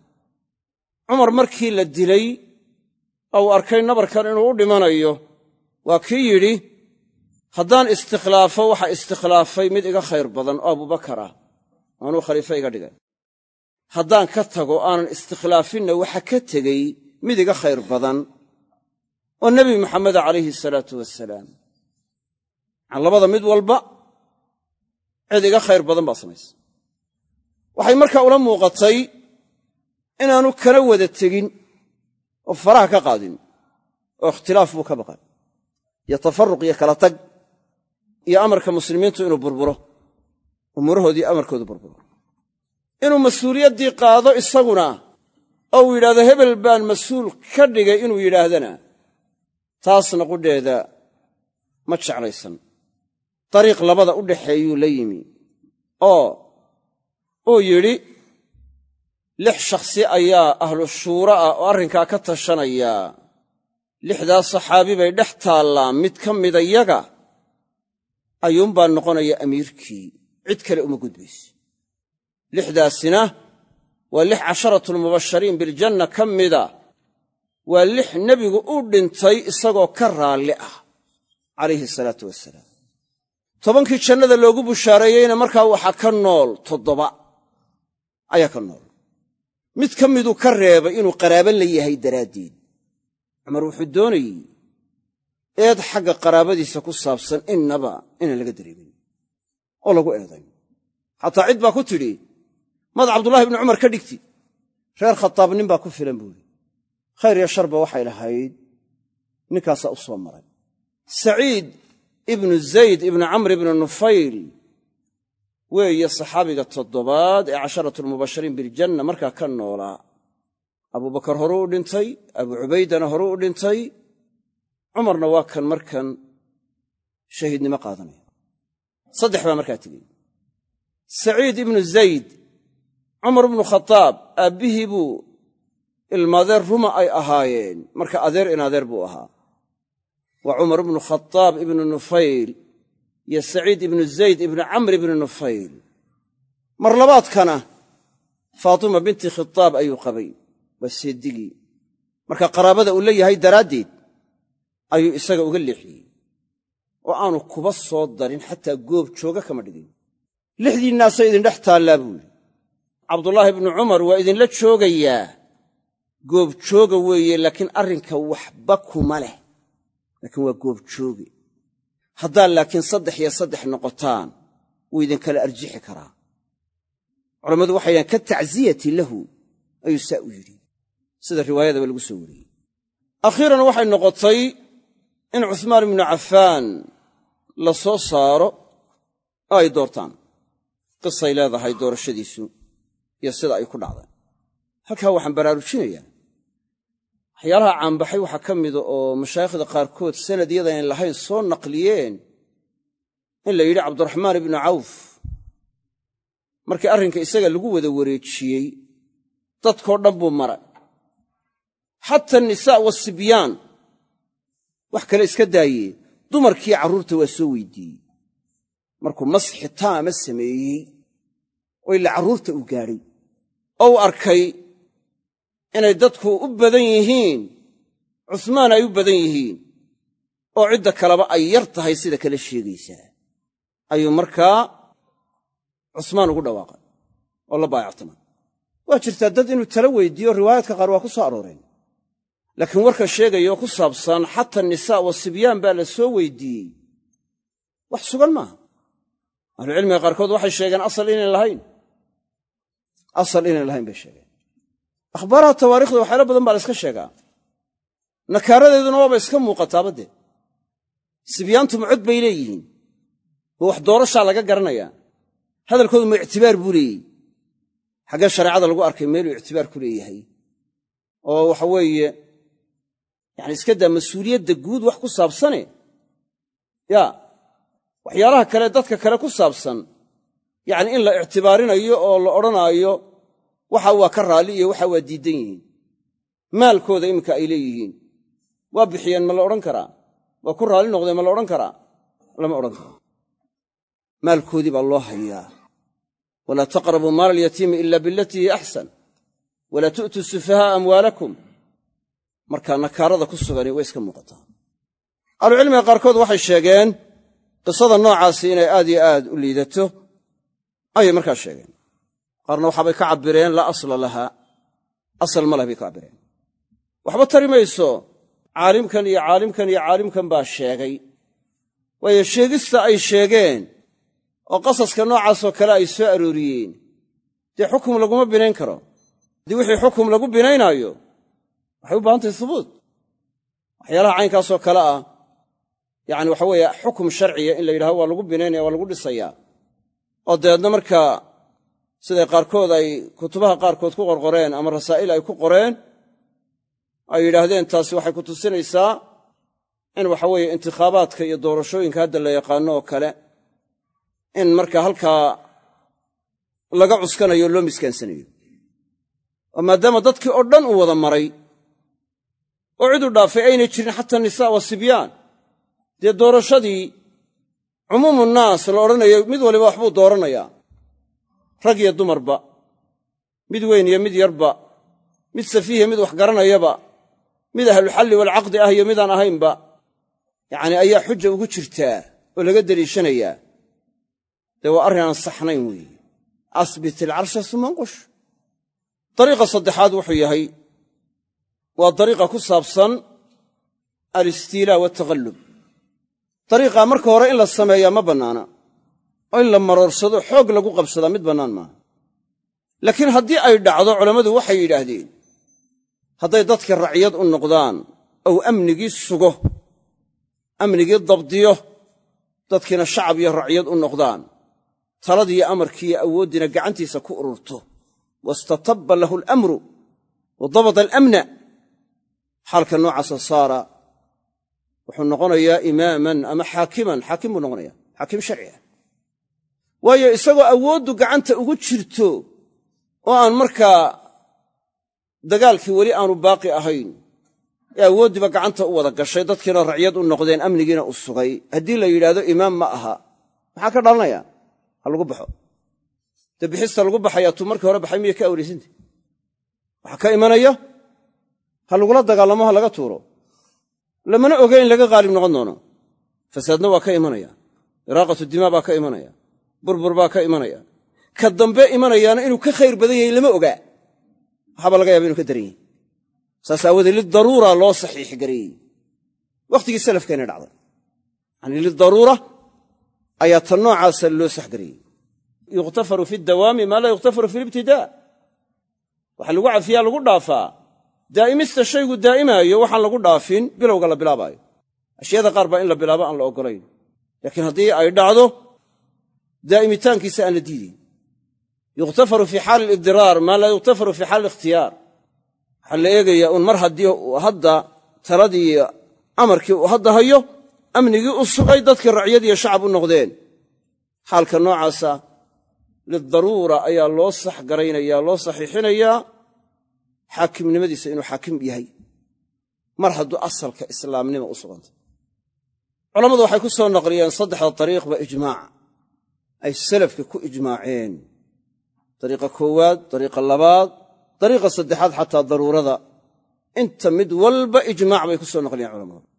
Cumar markii la dilay oo uu arkay nabarkan inuu u dhimanayo waa kii yidhi haddaan istikhlaafo waxa istiklaafay mid iga khayr badan oo abubakar ah. Aanuu khaliife iga dhigay. Haddaan ka tago aanan istikhlaafinna waxa ka tegey mid iga khayr badan oo nebi maxameda calayhi salaatu wasalaam labada mid walba cid iga khayr badan baa samaysa waxay markaa ula muuqatay inaanu kana wada tegin oo faraha ka qaadin oo ikhtilaaf buu ka baqay iyo tafaruq iyo kala tag iyo amarka muslimiintu inuu burburo umuurahoodii amarkoodu burburo. Inuu mas'uuliyaddii qaado isaguna oo uu yidhahdo hebel baan mas'uul ka dhigay inuu yidhaahdana. Taasna qudheeda ma jeclaysan. Dariiq labada u dhaxeeyuu la yimi oo uu yidhi lix shakhsi ayaa ahlu shuura ah oo arrinkaa ka tashanaya lixdaas saxaabi bay dhex taallaan. Mid ka mida yaga ayuunbaa noqonaya amiirkii. Cid kale uma gudbayse lixdaasina waa lix casharatulmubashariin biljanna ka mida. Waa lix nebigu u dhintay isagoo ka raalli ah calayhi salaatu wasalaam tobankii jannada loogu bushaareeyeyna markaa waxaa ka nool toddoba ayaa ka nool. Mid ka miduu ka reebay inuu qaraabo la yahay daraaddeed cumar wuxuu doonayey eed xagga qaraabadiisa ku saabsan innaba inaan laga dareemin oo lagu eedayn. Xataa cid baa ku tidhi maad cabdullahi ibnu cumar ka dhigti reer khataab nin baa ku filan buuhi khayr iyo sharba waxay lahayd ninkaasaa u soo maray. Saciid ibnu zayd ibnu camr ibnu nufayl weeye saxaabiga toddobaad ee casharatulmubashariin biljanna markaa ka noolaa abubakar horuu u dhintay abu cubaydana horuu u dhintay. Cumarna waa kan markan shahiidnimo qaadanaya. Saddex baa markaa tegey. Saciid ibnu zayd cumar ibnu khataab aabbihii buu ilmaadeer ruma ay ahaayeen. Marka adeer in adeer buu ahaa. Waa cumar ibnu khataab ibnu nufayl iyo saciid ibnu zayd ibnu camr ibnu nufayl. Mar labaadkana faatima binti khitaab ayuu qabay waa seedigii marka qaraabada uu la yahay daraaddeed ayuu isaga uga leexiyey. Oo aanu kuba soo darin xataa goob jooga kama dhigin. Lixdiinnaasay idindhex taallaa buu yidhi. Cabdulaahi ibnu cumar waa idinla joogayaa. Goob jooga weeye laakiin arrinka waxba kuma leh. Laakiin waa goob jooge. Haddaad laakiin saddex iyo saddex noqotaan wuu idinkala arjixi karaa. Culammadu waxay yidhahan ka tacziyati lahu ayuu saa u yidhi sida riwaayadaba lagu soo wariyey. Akhiiran waxay noqotay in cuhmaan ibnu cafaan la soo saaro oo ay doortaan. Qisay leedahay doorashadiisu iyo sida ay ku dhacday. Halkaa waxaan baraarujinayaa. Waxyaalaha caanbaxay waxaa ka mida oo mashaayikhda qaarkood sanad yadayn lahayn soo naqliyeen in la yidhi cabdiraxmaan ibnu cawf markii arrinka isaga lagu wada wareejiyey dadkoo dhan buu maray xata anisaa wasibyaan wax kale iska daaye dumarkii carruurta waa soo weydiiyey. Markuu masxi taama sameeyey oo ila carruurta u gaadhay oo u arkay inay dadku u badan yihiin cusmaan ay u badan yihiin oo cidda kaleba ay yar tahay sida kale sheegaysaa. Ayuu markaa cusmaan ugu dhawaaqay oo la baayactama waa jirtaa dad inuu tala weydiiyo riwaayaadka qaar waa ku soo arooreen laakiin warka sheegaya oo ku saabsan xata nisaa wa sibyaan baa la soo weydiiyey. Wax sugan maaha. Ahlucilmiga qaarkood waxay sheegeen asal inayn lahayn. Asal inayn lahayn bay sheegeen. Akhbaaraha tawaarikhda waxyaala badan baa la iska sheegaa. Nakaaradeeduna waaba iska muuqataaba dee sibyaantu ma cod bay leeyihiin. Ma wax doorashaa laga garanayaa hadalkoodu ma ictibaar buu leeyey xaggee shareecada lagu arkay meeluu ictibaar ku leeyahay. Oo waxa weeye yani iska daa mas'uuliyadda guud wax ku saabsane? Yaa waxyaalaha kale dadka kale ku saabsan. Yacni in la ictibaarinayo oo la odhanaayo waxa waa ka raalli iyo waxa waa diiddan yihiin. Maalkooda iminka ay leeyihiin. Waa bixiyeen ma la odhan karaa? Waa ku raalli noqdeen ma la odhan karaa? Lama odhan karo. Maalkoodii baa loo hayaa. Walaa taqrabuu maala alyatiimi ila bilatii axsan walaa tu'tuu sufaha'a amwaalakum markaa nakaarada ku sugani way iska muuqataa. Ahlucilmiga qaarkood waxay sheegeen qisada noocaasi inay aad iyo aad u liidato ayay markaa sheegeen. Qaarna waxaabay ka cabbireen laa asla laha asal ma leh bay ka cabbireen. Waxba tari mayso caalimkan iyo caalimkan iyo caalimkan baa sheegay. Waayo sheegista ay sheegeen oo qasaska noocaasoo kale ay soo arooriyeen dee xukum laguma binayn karo. Haddii wixii xukum lagu binaynaayo waxay u baahan tahay hubuut waxyaalaha caynkaasoo kale ah yacni waxa weeye xukum sharciya in la yidhahdo waa lagu binaynaya waa lagu dhisayaa. Oo dabeedna markaa siday qaarkood ay kutubaha qaarkood ku qorqoreen ama rasaa'il ay ku qoreen ay yidhaahdeen taasi waxay ku tusinaysaa in waxa weeye intikhaabaadka iyo doorashooyinka hadda la yaqaano oo kale in markaa halkaa laga cuskanayo loo miskaansanayo oo maadaama dadkii oo dhan uu wada maray oo cid u dhaafay aynay jirin xataa nisaa wa sibyaan. Dee doorashadii cumuumu naas la odhanayo mid waliba waxbuu dooranayaa. Rag iyo dumarba mid weyn iyo mid yarba mid safiihiya mid wax garanayaba mid ahluxalli waalcaqdi ah iyo midaan ahaynba yacni ayaa xuja ugu jirtaa oo laga deliishanayaa. Dee waa arrin aan saxnayn weeye asbit ilcarsha suma nqush dariiqa saddexaad wuxuu yahay waa dariiqa ku saabsan alistiilaa waaltakhallub dariiqaa marka hore in la sameeyaa ma bannaana. Oo in la maroorsado xoog lagu qabsadaa mid bannaan maaha. Laakiin haddii ay dhacdo culammadu waxay yidhaahdeen hadday dadka raciyad u noqdaan ou amnigii sugo amnigii dabdiyo dadkiina shacab iyo raciyad u noqdaan taladiiyo amarkiiyo awooddiina gacantiisa ku ururto wastatabba lahu alamru wa dabada alamna xaalka noocaasa saara wuxuu noqonayaa imaaman ama xaakiman xaakim buu noqonaya xaakim sharci ah. Waayo isagoo awooddu gacanta ugu jirto oo aan markaa dagaalkii weli aanu baaqi ahayn ee awooddiiba gacanta u wada gashay dadkiina racyad u noqdeen amnigiina u sugay haddii la yidhaahdo imaam ma aha maxaa ka dhalanaya? Ha lagu baxo. Dee lagu baxayaa tuu markii hore baxay miyay ka awraysanta waxaa ka imanaya ha lagula dagaalamo ha laga tuuro. Lamana oga in laga qaalib noqon doono. Fasaadna waa ka imanaya. Iraaqatu dimaa baa ka imanaya. Burbur baa ka imanaya. Ka dambe imanayaana inuu ka khayr badan yahay lama ogaa. Waxaaba laga yaaba inu ka daran yahay. Saas aawoodee lidaruura loo saxiix gareeyey wakhtigii salafkeena dhacday. Yanii lidaruura ayaa tan noocaasa loo saxgareeyey yukhtafaru fi dawaami maa laa yukhtafaru fi libtidaa. Waxaa lagu cafiyaa lagu dhaafaa daa'imista shaygu daa'imaayo waxaan lagu dhaafin bilowga la bilaabaayo ashyaada qaar baa in la bilaabo aan la oggolayn laakiin haddii ay dhacdo daa'imitaankiisa aan la diidayn yukhtafaru fii xaali alibdiraar maa laa yukhtafaru fii xaali alikhtiyaar. Waxaa la eegayaa uun mar haddii hadda taladii amarkii uu hadda hayo amnigii u sugay dadkii racyadiiyo shacab u noqdeen. Xaalka noocaasa lidaruura ayaa loo sax garaynaya loo saxiixinayaa xaakimnimadiisa inuu xaakim yahay. Mar hadduu asalka islaamnima u sugantay culammadu waxay ku soo naqliyeen saddexda dariiqba ijmaac. Ay salafka ku ijmaaceen. Dariiqa koowaad dariiqa labaad dariiqa saddexaad xataa daruurada. Inta mid walba ijmaac bay ku soo naqliyeen culamadu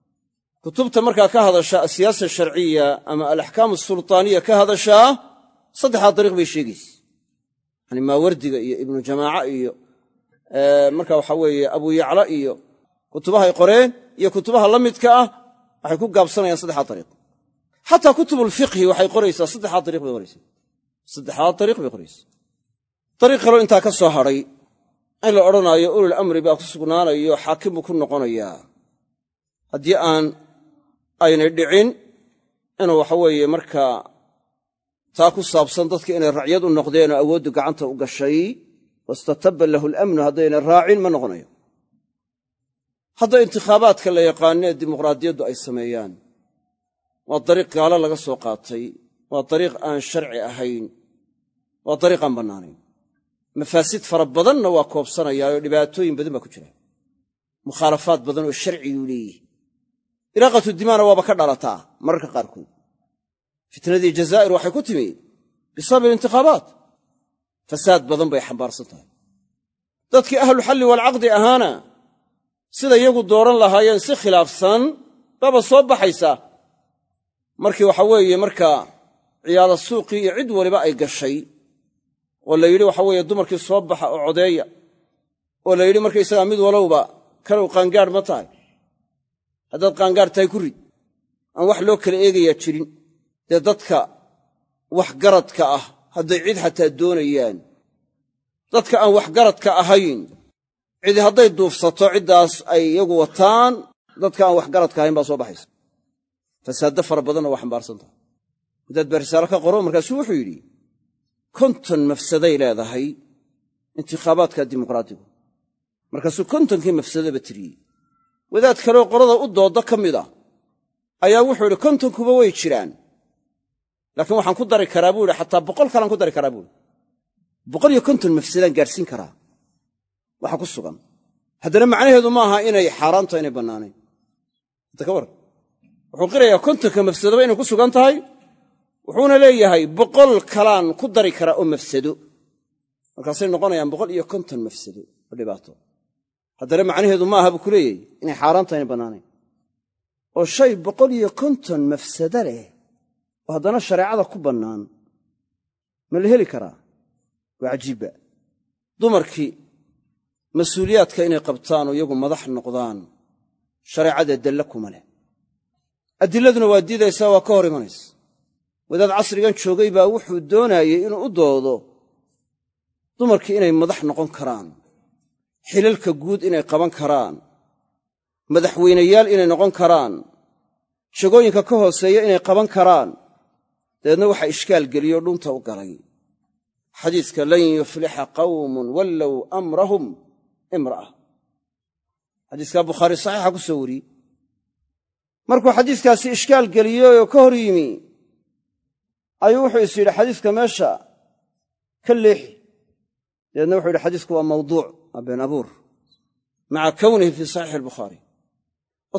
kutubta markaa ka hadasha asiyaasa sharciya ama alaxkaam asultaaniya ka hadashaa saddexdaa dariiq bay sheegaysa. Yani maawardiga iyo ibnu jamaaca iyo marka waxa weeye abu yacla iyo kutubahay qoreen iyo kutubaha la midka ah waxay ku gaabsanayaan saddexdaa dariiq xataa kutubulfiqhi waxay qoraysaa saddexdaa dariiq bay qoraysaa. Saddexdaa dariiq bay qoraysaa. Dariiq kaloo intaa ka soo hadhay in la odhanaayo ulul amri baa ku sugnaanayo xaakim buu ku noqonayaa. Haddii aan aynay dhicin inuu waxa weeye markaa taa ku saabsan dadka inay racyad u noqdeenoo awooddu gacanta u gashay wastatabba lahu alamnu haddaynay raacin ma noqonayo hadda intikhaabaadka la yaqaanee dimuqraadiyaddu ay sameeyaan waa dariiq gaalo laga soo qaatay waa dariiq aan sharci ahayn waa dariiq aan bannaanayn mafaasid fara badanna waa koobsanayaayoo dhibaatooyin badan baa ku jira mukhaalafaad badan oo sharciguu leeyihi iraaqatu dimaana waaba ka dhalataa mararka qaarkood fitnadii jazaa'ir waxay ku timi bisabab ilintikhaabaat fasaad badan bay xambaarsan tahay. Dadkii ahluxalli waalcaqdi ahaana sida iyagu dooran lahaayeen si khilaafsan baaba soo baxaysaa markii waxa weeye markaa ciyaada suuqii iyo cid waliba ay gashay oo la yidhi waxa weeye dumarkii soo baxa oo codeeya oo la yidhi markaysagaa mid walowba kalow qaangaadh ma tahay. Haddaad qaangaadh tahay ku rid. Aan wax loo kala eegayaa jirin. Dee dadka waxgaradka ah hadday cid xataa doonayaan. Dadka aan waxgaradka ahayn cidi hadday duufsato ciddaas ay iyagu wataan dadka aan waxgaradka ahayn baa soo baxaysa. Fasaaddo fara badanna waa xambaarsan tahay. Wadaad baa risaalo ka qoro markaasuu wuxuu yidhi konton mafsaday leedahay intikhaabaadka dimuqraadigu markaasuu kontonkii mafsadaba tiriyey. Wadaad kaleo qolada u doodda ka mid a ayaa wuxuu idhi kontonkuba way jiraan laakiin waxaan ku dari karaa buu ihi xataa boqol kalaan ku dari karaa buuhi boqol iyo konton mafsadaan gaadhsiin karaa. Waxa ku sugan. Haddana macnaheedu ma aha inay xaaraantaho inay bannaanayn. Inta ka warran wuxuu qirayaa kontonka mafsadoba inay ku sugan tahay wuxuuna leeyahay boqol kalaan ku dari karaa oo mafsado. Markaasay noqonayaan boqol iyo konton mafsado oo dhibaato. Haddana macnaheedu ma aha buu ku leeyahy inay xaaraantaho inay bannaanayn. Oo shay boqol iyo konton mafsado leh oo haddana shareecada ku bannaan ma la heli karaa? Waa cajiibba. Dumarkii mas'uuliyaadka inay qabtaan oo iyagu madax noqdaan shareecada dalla kuma leh. Adilladuna waa diidaysaa waa ka hor imanaysa. Wadaad casrigan joogay baa wuxuu doonaayey inuu u doodo dumarkii inay madax noqon karaan xilalka guud inay qaban karaan madaxweynayaal inay noqon karaan jagooyinka ka hooseeya inay qaban karaan dabeedna waxaa ishkaal geliyoo dhunta u galay. Xadiiska lan yuflixa qawmun wallow amrahum imra'a. Xadiiskaa bukhaari saxiixa ku soo wariyey markuu xadiiskaasi ishkaal geliyey oo ka hor yimi ayuu wuxuu is yidhi xadiiska meesha ka leexi. Dabeedna wuxuu yidhi xadiisku waa mawduuc waa abuur. Maca kownihi fii saxiixi albukhaari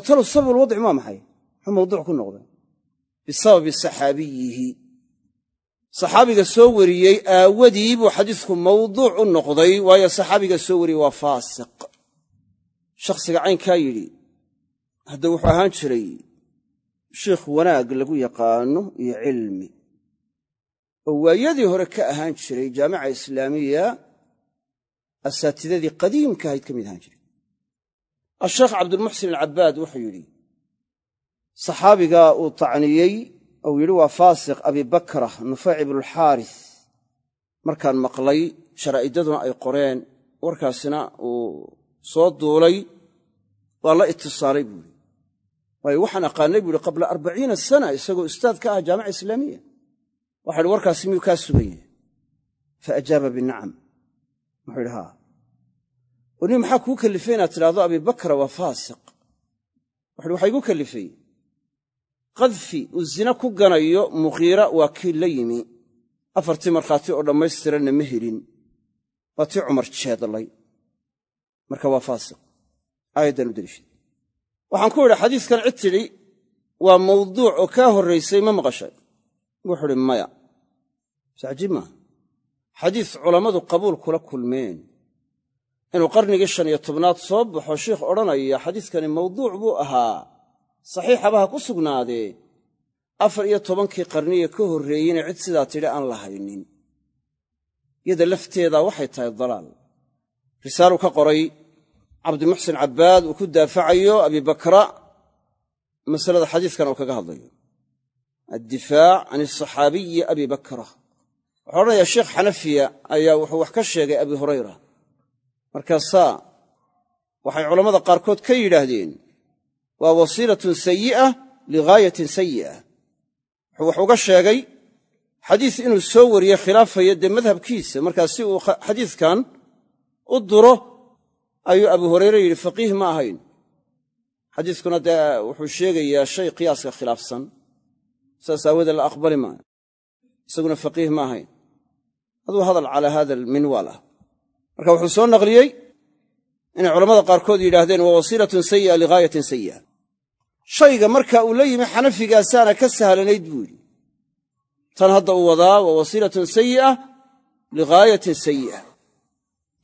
talow sabab wadci maa maxay? Muxuu mawduuc ku noqday bisababi saxaabiyihi. Saxaabiga soo wariyey aawadii buu xadiisku mawduuc u noqday waayo saxaabiga soo wariyey waa faasiq. Shakhsiga caynkaa yidhi hadda wuxuu ahaan jiray sheikh wanaag lagu yaqaano iyo cilmi. Oo waayadii hore ka ahaan jiray jaamica islaamiya asaatidadii qadiimka ahayd ka mid ahaan jiray. Asheekh cabdulmuxsin alcabaad wuxuu yidhi saxaabigaa uu tacniyey ou yidhi waa faasiq abibakra nufayc ibnualxaaris markaan maqlay sharaa'idaduna ay qoreen. Warkaasina uu soo duulay. Waa la itisaalay buuhi waayo waxaan aqaanay buu ihi qabla arbaciina sana isagoo ustaad ka ah jaamica islaamiya. Waxa ihi warkaasi miyuu kaa sugan yahay? Fa ajaaba binacam. Wuxuu yidhi haa. Nin maxaa kuu kallifay inaad tidhahdo abibakra waa faasiq? Wuxuuhi waxaa igu kallifay qadfi uu zina ku ganayo muqiira waa kii la yimi. Afartii markhaati oo dhammaystiranna ma helin. Waa tii cumar jeedlay marka waa faasiq. Aayaddan u deliishaday waxaan ku idhi xadiiskan cid tidhi waa mawduuc oo kaa horraysay ma maqashay. Wuxuu idhi maya. Sacjiib maaha xadiis culammadu qabuul kula kulmeen. Inuu qarnigii shan iyo tobnaad soo baxo sheikh odhanaya xadiiskani mawduuc buu ahaa saxiixaba ha ku sugnaadee afar iyo tobankii qarniye ka horreeyeyna cid sidaa tidhi aan la haynin. Yada lafteedaa waxay tahay dalaal. Risaaluu ka qoray cabdimuxsin cabbaad uu ku daafacayo abibakra masalada xadiiskan uu kaga hadlayo. Addifaac can asaxaabiyi abi bakra. Wuxuu odhanayaa sheekh xanafiya ayaa wuxuu wax ka sheegay abi hurayra. Markaasaa waxay culammada qaarkood ka yidhaahdeen waa wasiilatun sayi'a ligaayatin sayi'a wuxuu wax uga sheegay xadiis inuu soo wariye khilaafaya dee madhabkiisa. Markaa si uu xadiiskan u duro ayuu abu hurayre yidhi faqiih ma ahayn. Xadiiskuna dee wuxuu sheegayaa shay qiyaaska khilaafsan. Saas aawadee la aqbali maayo. Isaguna faqiih ma ahayn. Aduu hadal calaa hada alminwaal ah. Marka wuxuu soo naqliyey inay culammada qaarkood yidhaahdeen waa wasiilatun sayi'a ligaayatin sayi'a shayga marka uu la yimi xanafigaasaana ka sahlanayd buu yidhi. Tan hadda uu wadaa waa wasiilatun sayi'a ligaayatin sayi'a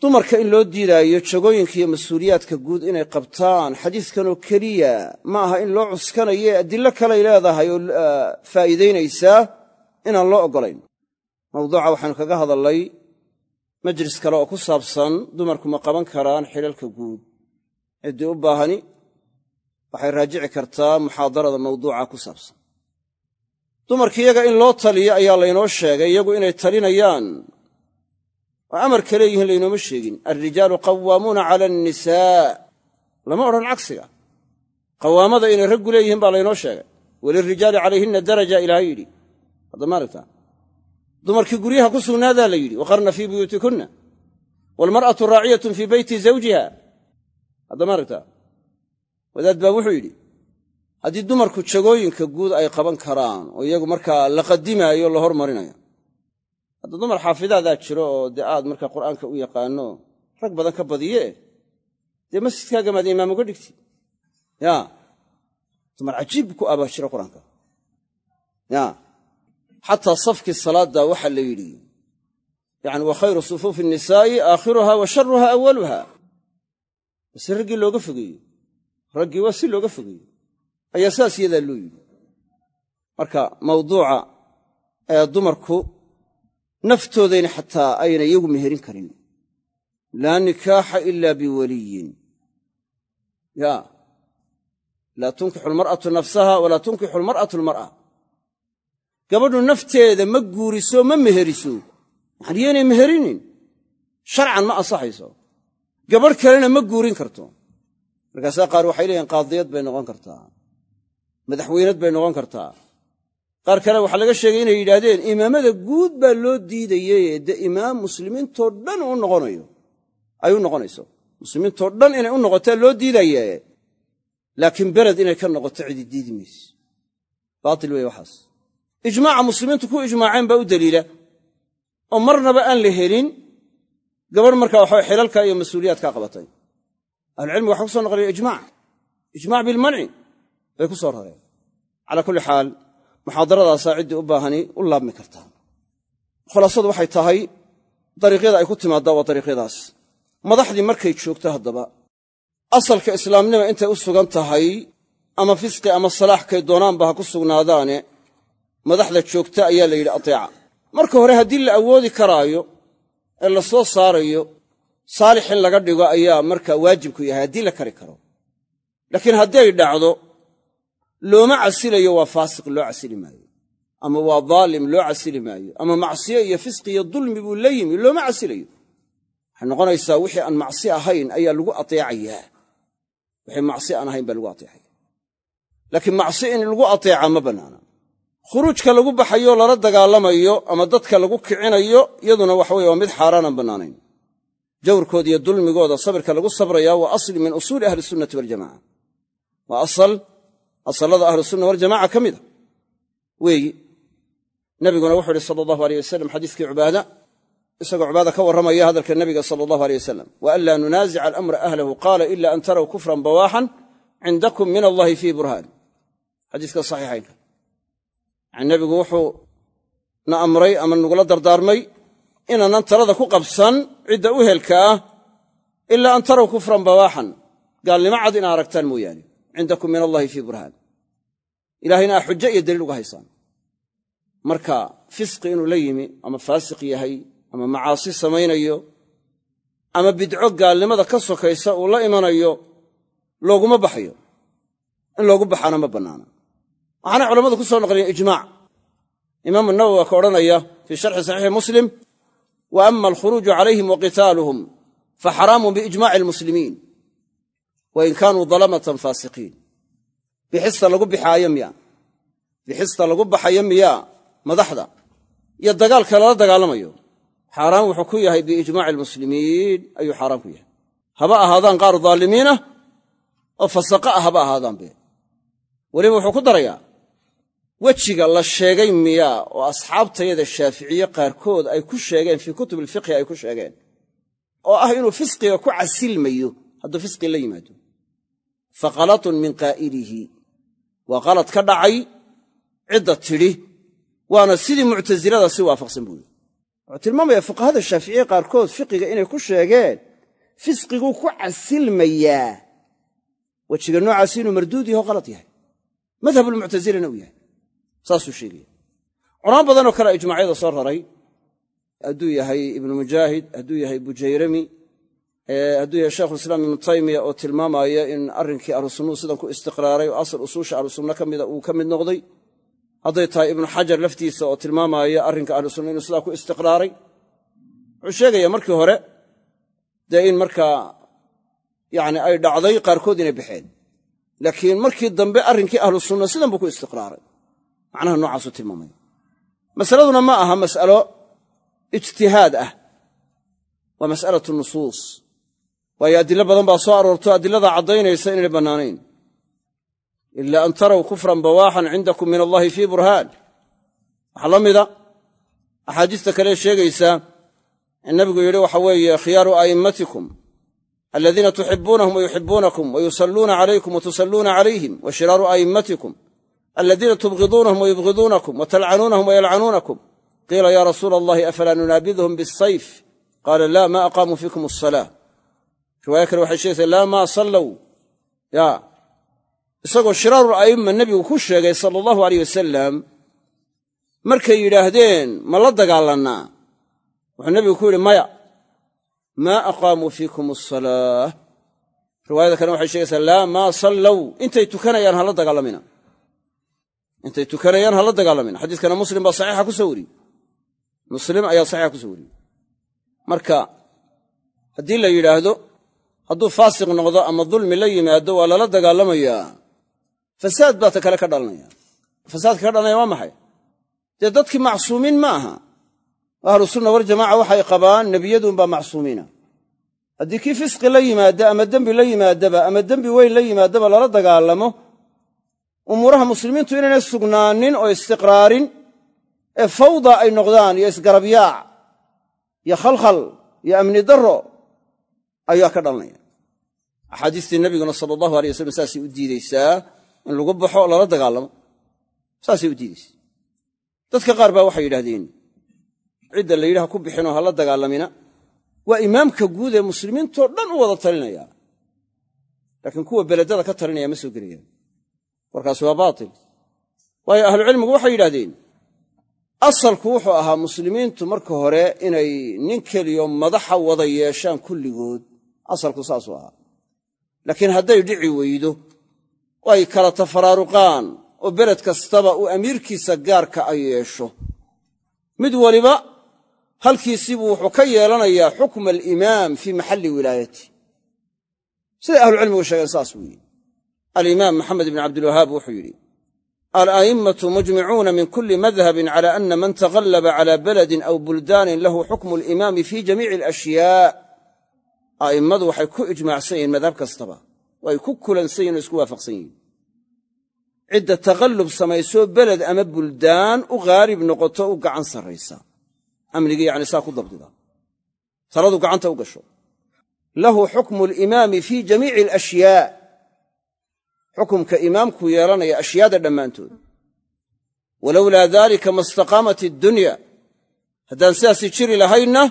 dumarka in loo diidaayo jagooyinka iyo mas'uuliyaadka guud inay qabtaan xadiiskanoo keliya ma aha in loo cuskanaye adillo kalay leedahay oo faa'iidaynaysaa inaan loo oggolayn. Mawduuca waxaynu kaga hadallay majlis kale oo ku saabsan dumarku ma qaban karaan xilalka guud. Ciddii u baahani waxay raajici kartaa muxaadarada mawduuca ku saabsan. Dumarki iyaga in loo taliyo ayaa laynoo sheegay iyagu inay talinayaan. Oo amarka leeyihiin laynooma sheegin. Alrijaalu qawaamuuna cala annisaa. Lama odhan cagsiga. Qawaamada inay raggu leeyihiin baa laynoo sheegay. Walirijaali calayhinna daraja ilaaha yidhi. Haddamaaragta dumarkii guryaha ku sugnaadaa la yidhi waqarna fii buyuutikunna waalmar'atu raaciyatun fii beyti zawjiha haddamaaragta wadaad baa wuxuu yidhi haddii dumarku jagooyinka guud ay qaban karaan oo iyagu markaa la qadimaayo la hormarinayo. Hadda dumar xaafidaadaa jiro oo dee aad markaa qur'aanka u yaqaano rag badan ka badiye dee masjidkaagamaad imaam uga dhigti ya. Dumar cajiib ku abaa jira qur'aanka. Ya. Xataa safkii salaadda waxaa la yidhi yani wa khayru sufuufi nisaa'i aakhiruha wa sharuha awaluha base raggii looga fogeeyo raggii waa si looga fogeeyo ayaa saas yadaa loo yidhi. Marka mawduuca ee dumarku naftoodayna xataa ayna iyagu meherin karin. Laa nikaaxa ila biwaliyin. Ya laa tunkixu almar'atu nafsaha walaa tunkixu almar'atu almar'a gabadhu nafteeda ma guuriso ma meheriso. Yacani yaynay meherinin. Sharcan ma ansaxayso. Gabadh kalena ma guurin karto markaasaa qaar waxay leeyihiin qaadiyad bay noqon kartaa. Madaxweynad bay noqon kartaa. Qaar kale waxaa laga sheegay inay yidhaahdeen imaamada guud baa loo diidayey dee imaam muslimiintoo dhan u noqonayo. Ay u noqonayso. Muslimiintoo dhan inay u noqotaa loo diidaye laakiin beled inay ka noqoto cidi diidi mayse baatil wey waxaas. Ijmaaca muslimiintu ku ijmaaceen baa u daliila. Oo marnaba aan la helin gabadh markaa waxaa xilalka iyo mas'uuliyaadkaa qabatay ahlucilmiga waxa ku soo noqliya ijmac ijmac bilmanci bay ku soo rareen. Calaa kulli xaal muxaadaradaasaa ciddii u baahani u laabmi kartaa khulaasadu waxay tahay dariiqyada ay ku timaaddaa waa dariiqyadaas. Madaxdii markay joogto haddaba asalka islaamnima intay u sugan tahay ama fisqi ama salaax kay doonaanba ha ku sugnaadaane madaxda joogta ayaa la yidhi ateeca. Marka hore haddii la awoodi karaayo ee la soo saarayo saalix laga dhigo ayaa markaa waajibku yahay haddii la kari karo. Laakiin hadday dhacdo looma casilayo waa faasiq loo casili maayo ama waa daalim loo casili maayo ama macsiyo iyo fisqi iyo dulmi buu la yimi looma casilayo. Waxay noqonaysaa wixii aan macsi ahayn ayaa lagu ateecayaa. Wixii macsi aan ahayn baa lagu ateecaya. Laakiin macsi in lagu ateeca ma bannaana. Khuruujka lagu baxayo lala dagaalamayo ama dadka lagu kicinayo iyaduna waxaweye waa mid xaaraanaan bannaanayn jawrkooda iyo dulmigooda sabirka lagu sabraya waa asli min usuuli ahli sunnati waljamaca waa asal asallada ahlusunna waljamaca ka mida weeyi nabiguna wuxuu ihi sala allahu aleyh wasalam xadiiskii cubaada isagoo cubaada ka warramaya hadalka nabiga sala allahu aleyh wasalam wa an laa nunaasica alamra ahlahu qaala ila an taraw kufran bawaaxan cindakum min allahi fii burhaan. Xadiiska saxiixaynka. Yani nebigu wuxuu na amray ama nagula dardaarmay inaanan talada ku qabsan cidda u helka ah ilaa an taraw kufran bawaaxan gaalnimo cad ina aragtaan mooyaane cindakum min allahi fii burhaan ilahayna aa xujo iyo daliil uga haysaan. Marka fisqi inuu la yimi ama faasiq yahay ama macaasi samaynayo ama bidco gaalnimada ka sokaysa uu la imanayo looguma baxayo. In loogu baxaana ma bannaana. Waxaanay culammadu ku soo noqliyeen ijmaac. Imaamu nawowi waa ka odhanaya fii sharxi saxiixi muslim wa ama alkhuruuju calayhim wa qitaaluhum fa xaraamun biijmaci almuslimiin wa in kaanuu dalamatan faasiqiin bixista lagu bixaayo miya bixista lagu baxayo miyaa madaxda iyo dagaalka lala dagaalamayo xaaraan wuxuu ku yahay biijmaaci almuslimiin ayuu xaaraan ku yahay. Haba ahaadaan qaar daalimiinah oo fasaqa ah haba ahaadaanbe weliba wuxuu ku darayaa wejiga la sheegay miyaa oo asxaabtayada shaaficiye qaarkood ay ku sheegeen fii kutub alfiqhi ay ku sheegeen oo ah inuu fisqiga ku casilmayo hadduu fisqi la yimaado. Fa qalatun min qaa'ilihi waa qalad ka dhacay cidda tidhi waana sidii muctasilada si waafaqsan buuyi wuxuu tilmaamayaa fuqahada shaaficiye qaarkood fiqiga inay ku sheegeen fisqiguu ku casilmayaa. Wejiga noocaasi inuu marduud yaho qalad yahay. Madhabulmuctasilana uu yahay saasuu sheegaya culamo badanoo kale ijmaacyada soo raray. Hadduu yahay ibnu mujaahid hadduu yahay bujayrami hadduu yahay sheikhulislaam ibnu taymiya oo tilmaamaya in arrinkii ahlusunnuhu sidan ku istiqraaray oo asal usuusha ahlusunna ka mida uu ka mid noqday. Hadday tahay ibnu xajar laftiisa oo tilmaamaya arrinka ahlusunna inuu sidaa ku istiqraaray. Wuxuu sheegaya markii hore dee in markaa yani ay dhacday qaarkood inay baxeen. Laakiin markii dambe arrinkii ahlu sunna sidan buu ku istiqraaray macnaha noocaasuu tilmaamaya masaladuna ma aha mas'alo ijtihaad ah. Waa mas'alatu nusuus. Waayo adilo badan baa soo aroorto adiladaa caddaynaysa inaynay bannaanayn. Ila an taraw kufran bawaaxan cindakum min allahi fii burhaan. Waxaa la mida axaadiista kale sheegaysaa in nabigu yidhi waxa weeye khiyaaru a'immatikum aladiina tuxibuunahum wayuxibuunakum wayusalluuna calaykum watusalluuna calayhim wa shiraaru a'immatikum aladiina tubghiduunahum wayubghiduunakum watalcanuunahum wayalcanuunakum qiila ya rasuula allahi afalaa nunaabidhum bisayf qaala laa ma aqaamuu fiikum asalaa riwaaya kale waxay sheegaysaa laa maa sallow ya isagoo shiraaru a'imma nebigu ku sheegay sala allahu aleyh wasalam markay yidhaahdeen ma la dagaalannaa wuxuu nebigu ku yidhi maya maa aqaamuu fiikum asalaa riwaayada kalena waxay sheegaysaa laa maa sallow intay tukanayaan hala dagaalamina intay tukanayaan hala dagaalamina. Xadiiskana muslim baa saxiixa ku soo wariyey. Muslim ayaa saxiixa ku soo wariyey. Marka haddii la yidhaahdo hadduu faasiq noqdo ama dulmi la yimaado waa lala dagaalamayaa fasaad baa ta kale ka dhalanaya. Fasaadka ka dhalanaya waa maxay? Dee dadkii macsuumiin ma aha. Ahlu sunna waljamaca waxay qabaan nebiyadunbaa macsuumiina. Haddii kii fisqi la yimaada ama dembi la yimaadaba ama dembi weyn la yimaadaba lala dagaalamo umuuraha muslimiintu inaynay sugnaanin oo istiqraarin ee fawda ay noqdaan iyo isgarabyaac iyo khalkhal iyo amni darro ayaa ka dhalanaya axaadiistii nabiguna sala allahu alay wasalam saasay u diideysaa in lagu baxo lala dagaalamo. Saasay u diideysaa dadka qaar baa waxay yidhahdeen cidda la yidhi ha ku bixinoo ha la dagaalamina. Waa imaamka guud ee muslimiintoo dhan u wada talinaya. Laakiin kuwa beledada ka talinaya ma soo gelayaan warkaasi waa baatil. Waayo ahlucilmigu waxay yidhahdeen asalku wuxuu ahaa muslimiintu marka hore inay nin keliyo madaxa wada yeeshaan kulligood. Asalku saasuu ahaa. Laakiin hadday dhici weydo oo ay kala tafaraaruqaan oo beled kastaba uu amiirkiisa gaarka ay yeesho. Mid waliba halkiisiibuu wuxuu ka yeelanayaa xukma alimaam fii maxalli wilaayati. Siday ahlucilmigu sheegeen saas weeye alimaam maxamed ibn cabdilwahaab wuxuu yidhi ala'immatu mujmicuuna min kulli madhabin cala ana man taghallaba cala beledin aw buldaanin lahu xukmu alimaami fi jamiici alashyaa. A'immadu waxay ku ijmaacsan yihiin madhab kastaba way ku kulansan yihiin o isku waafaqsan yihiin cidda takhallub samaysoo beled ama buldaan u haalib noqoto u gacan sarraysa. Amnigii yacni saa ku dabdida taladu gacanta u gasho. Lahu xukmu alimaami fii xukumka imaamku yeelanaya ashyaada dhammaantood. Walowlaa daalika ma istaqaamat iddunya haddaan sidaasi jiri lahaynna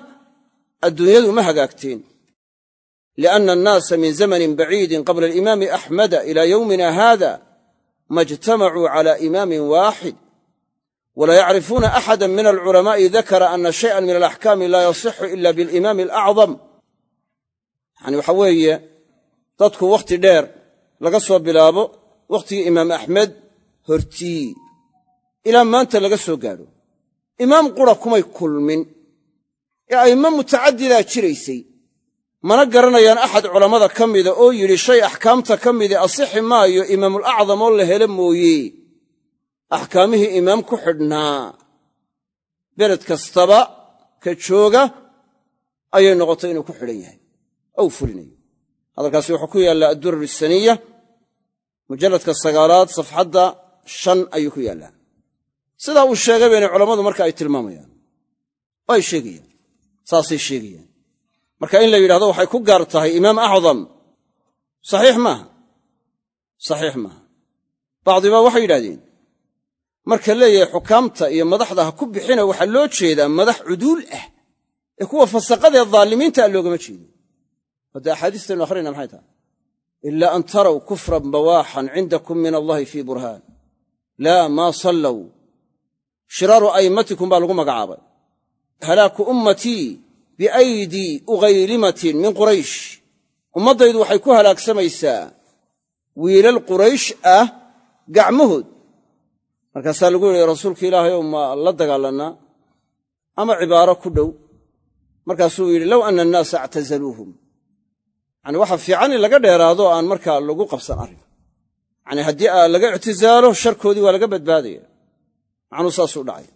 adduunyadu ma hagaagteen. Lianna annaasa min zamanin baciidin qabla alimaami axmada ila yowmina haada ma ijtamacuu cala imaamin waaxid. Wla yacrifuuna axada min alculamaa'i dakara ana shayئa min alaxkaami laa yasixu ila bilimaami alacdam. Yani waxa weeye dadku wakhti dheer laga soo bilaabo wakhtigii imaam axmed hortii ilaa maanta laga soo gaadho. Imaam qura kumay kulmin. Ee a'immo mutacadidaa jiraysay. Mana garanayaan axad culammada ka mida oo yidhi shay axkaamta ka midi asixi maayo imaamulacdam oo la helo mooye. Axkaamihii imaam ku xidhnaa. Beled kastaba ka jooga ayay noqotay inuu ku xidhan yahay. Ou fulinayo hadalkaasi wuxuu ku yaallaa addurar isaniya mujalladka sagaalaad safxadda shan ayuu ku yaallaa. Sidaa uu sheegay bayna culammadu marka ay tilmaamayaan. Oo ay sheegayaan. Saasay sheegayaan. Marka in la yidhahdo waxay ku gaar tahay imaam acdam. Saxiix maaha. Saxiix maaha. Bacdibaa waxay yidhahdeen marka leeyahay xukaamta iyo madaxda ha ku bixina waxaa loo jeedaa madax cuduul ah ee kuwa fasaqadee a loogama jeedo hadda axaadiistaynu akhrina maxay tahay? Ilaa an taraw kufran bawaaxan cindakum min allahi fii burhaan. Laa maa sallow shiraaru a'immatikum baa lagu magacaabay. Halaaku ummatii biaydii ughaylimatin min quraysh. Ummaddaydu waxay ku halaagsamaysaa wiilal quraysh ah gacmahood markaasaa lagu yidhi rasuulka ilaahay ow ma la dagaalannaa ama cibaaro ku dhow? Markaasuu yidhi low anna annaasa actazaluuhum yani waxa fiican in laga dheeraado aan markaa lagu qabsan arrin. Yani haddii aa laga ictizaalo sharkoodii waa laga badbaadaya. Macnuu saasuu dhacay.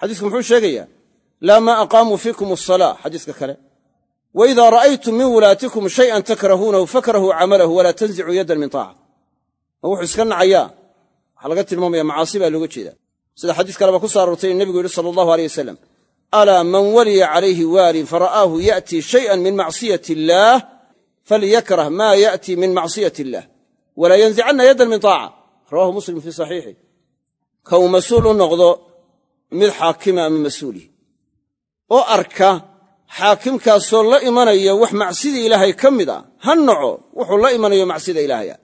Xadiisku muxuu sheegayaa laa maa aqaamuu fiikum asalaa xadiiska kale. Wa idaa ra'aytum min wulaatikum shay'an takrahuunahu fakrahuu camalahu walaa tanzicuu yaddan min taaca. Ma wuxuu iska nacayaa? Waxaa laga tilmaamaya macaasi baa looga jeedaa. Sida xadiis kaleba ku so aroortay in nebigu yidhi sala allahu aleyh wasalam alaa man waliya calayhi waalin fara'aahu ya'tii shay'an min macsiyati illaah falyakrah maa ya'tii min macsiyati illaah walaa yanzicanna yaddan min taaca rawahu muslim fii saxiixi ka uu mas'uul u noqdo mid xaakima ama mas'uuli oo arka xaakimkaasoo la imanaya wax macsidii ilaahay ka mid a ha naco wuxuu la imanayo macsida ilaahay ah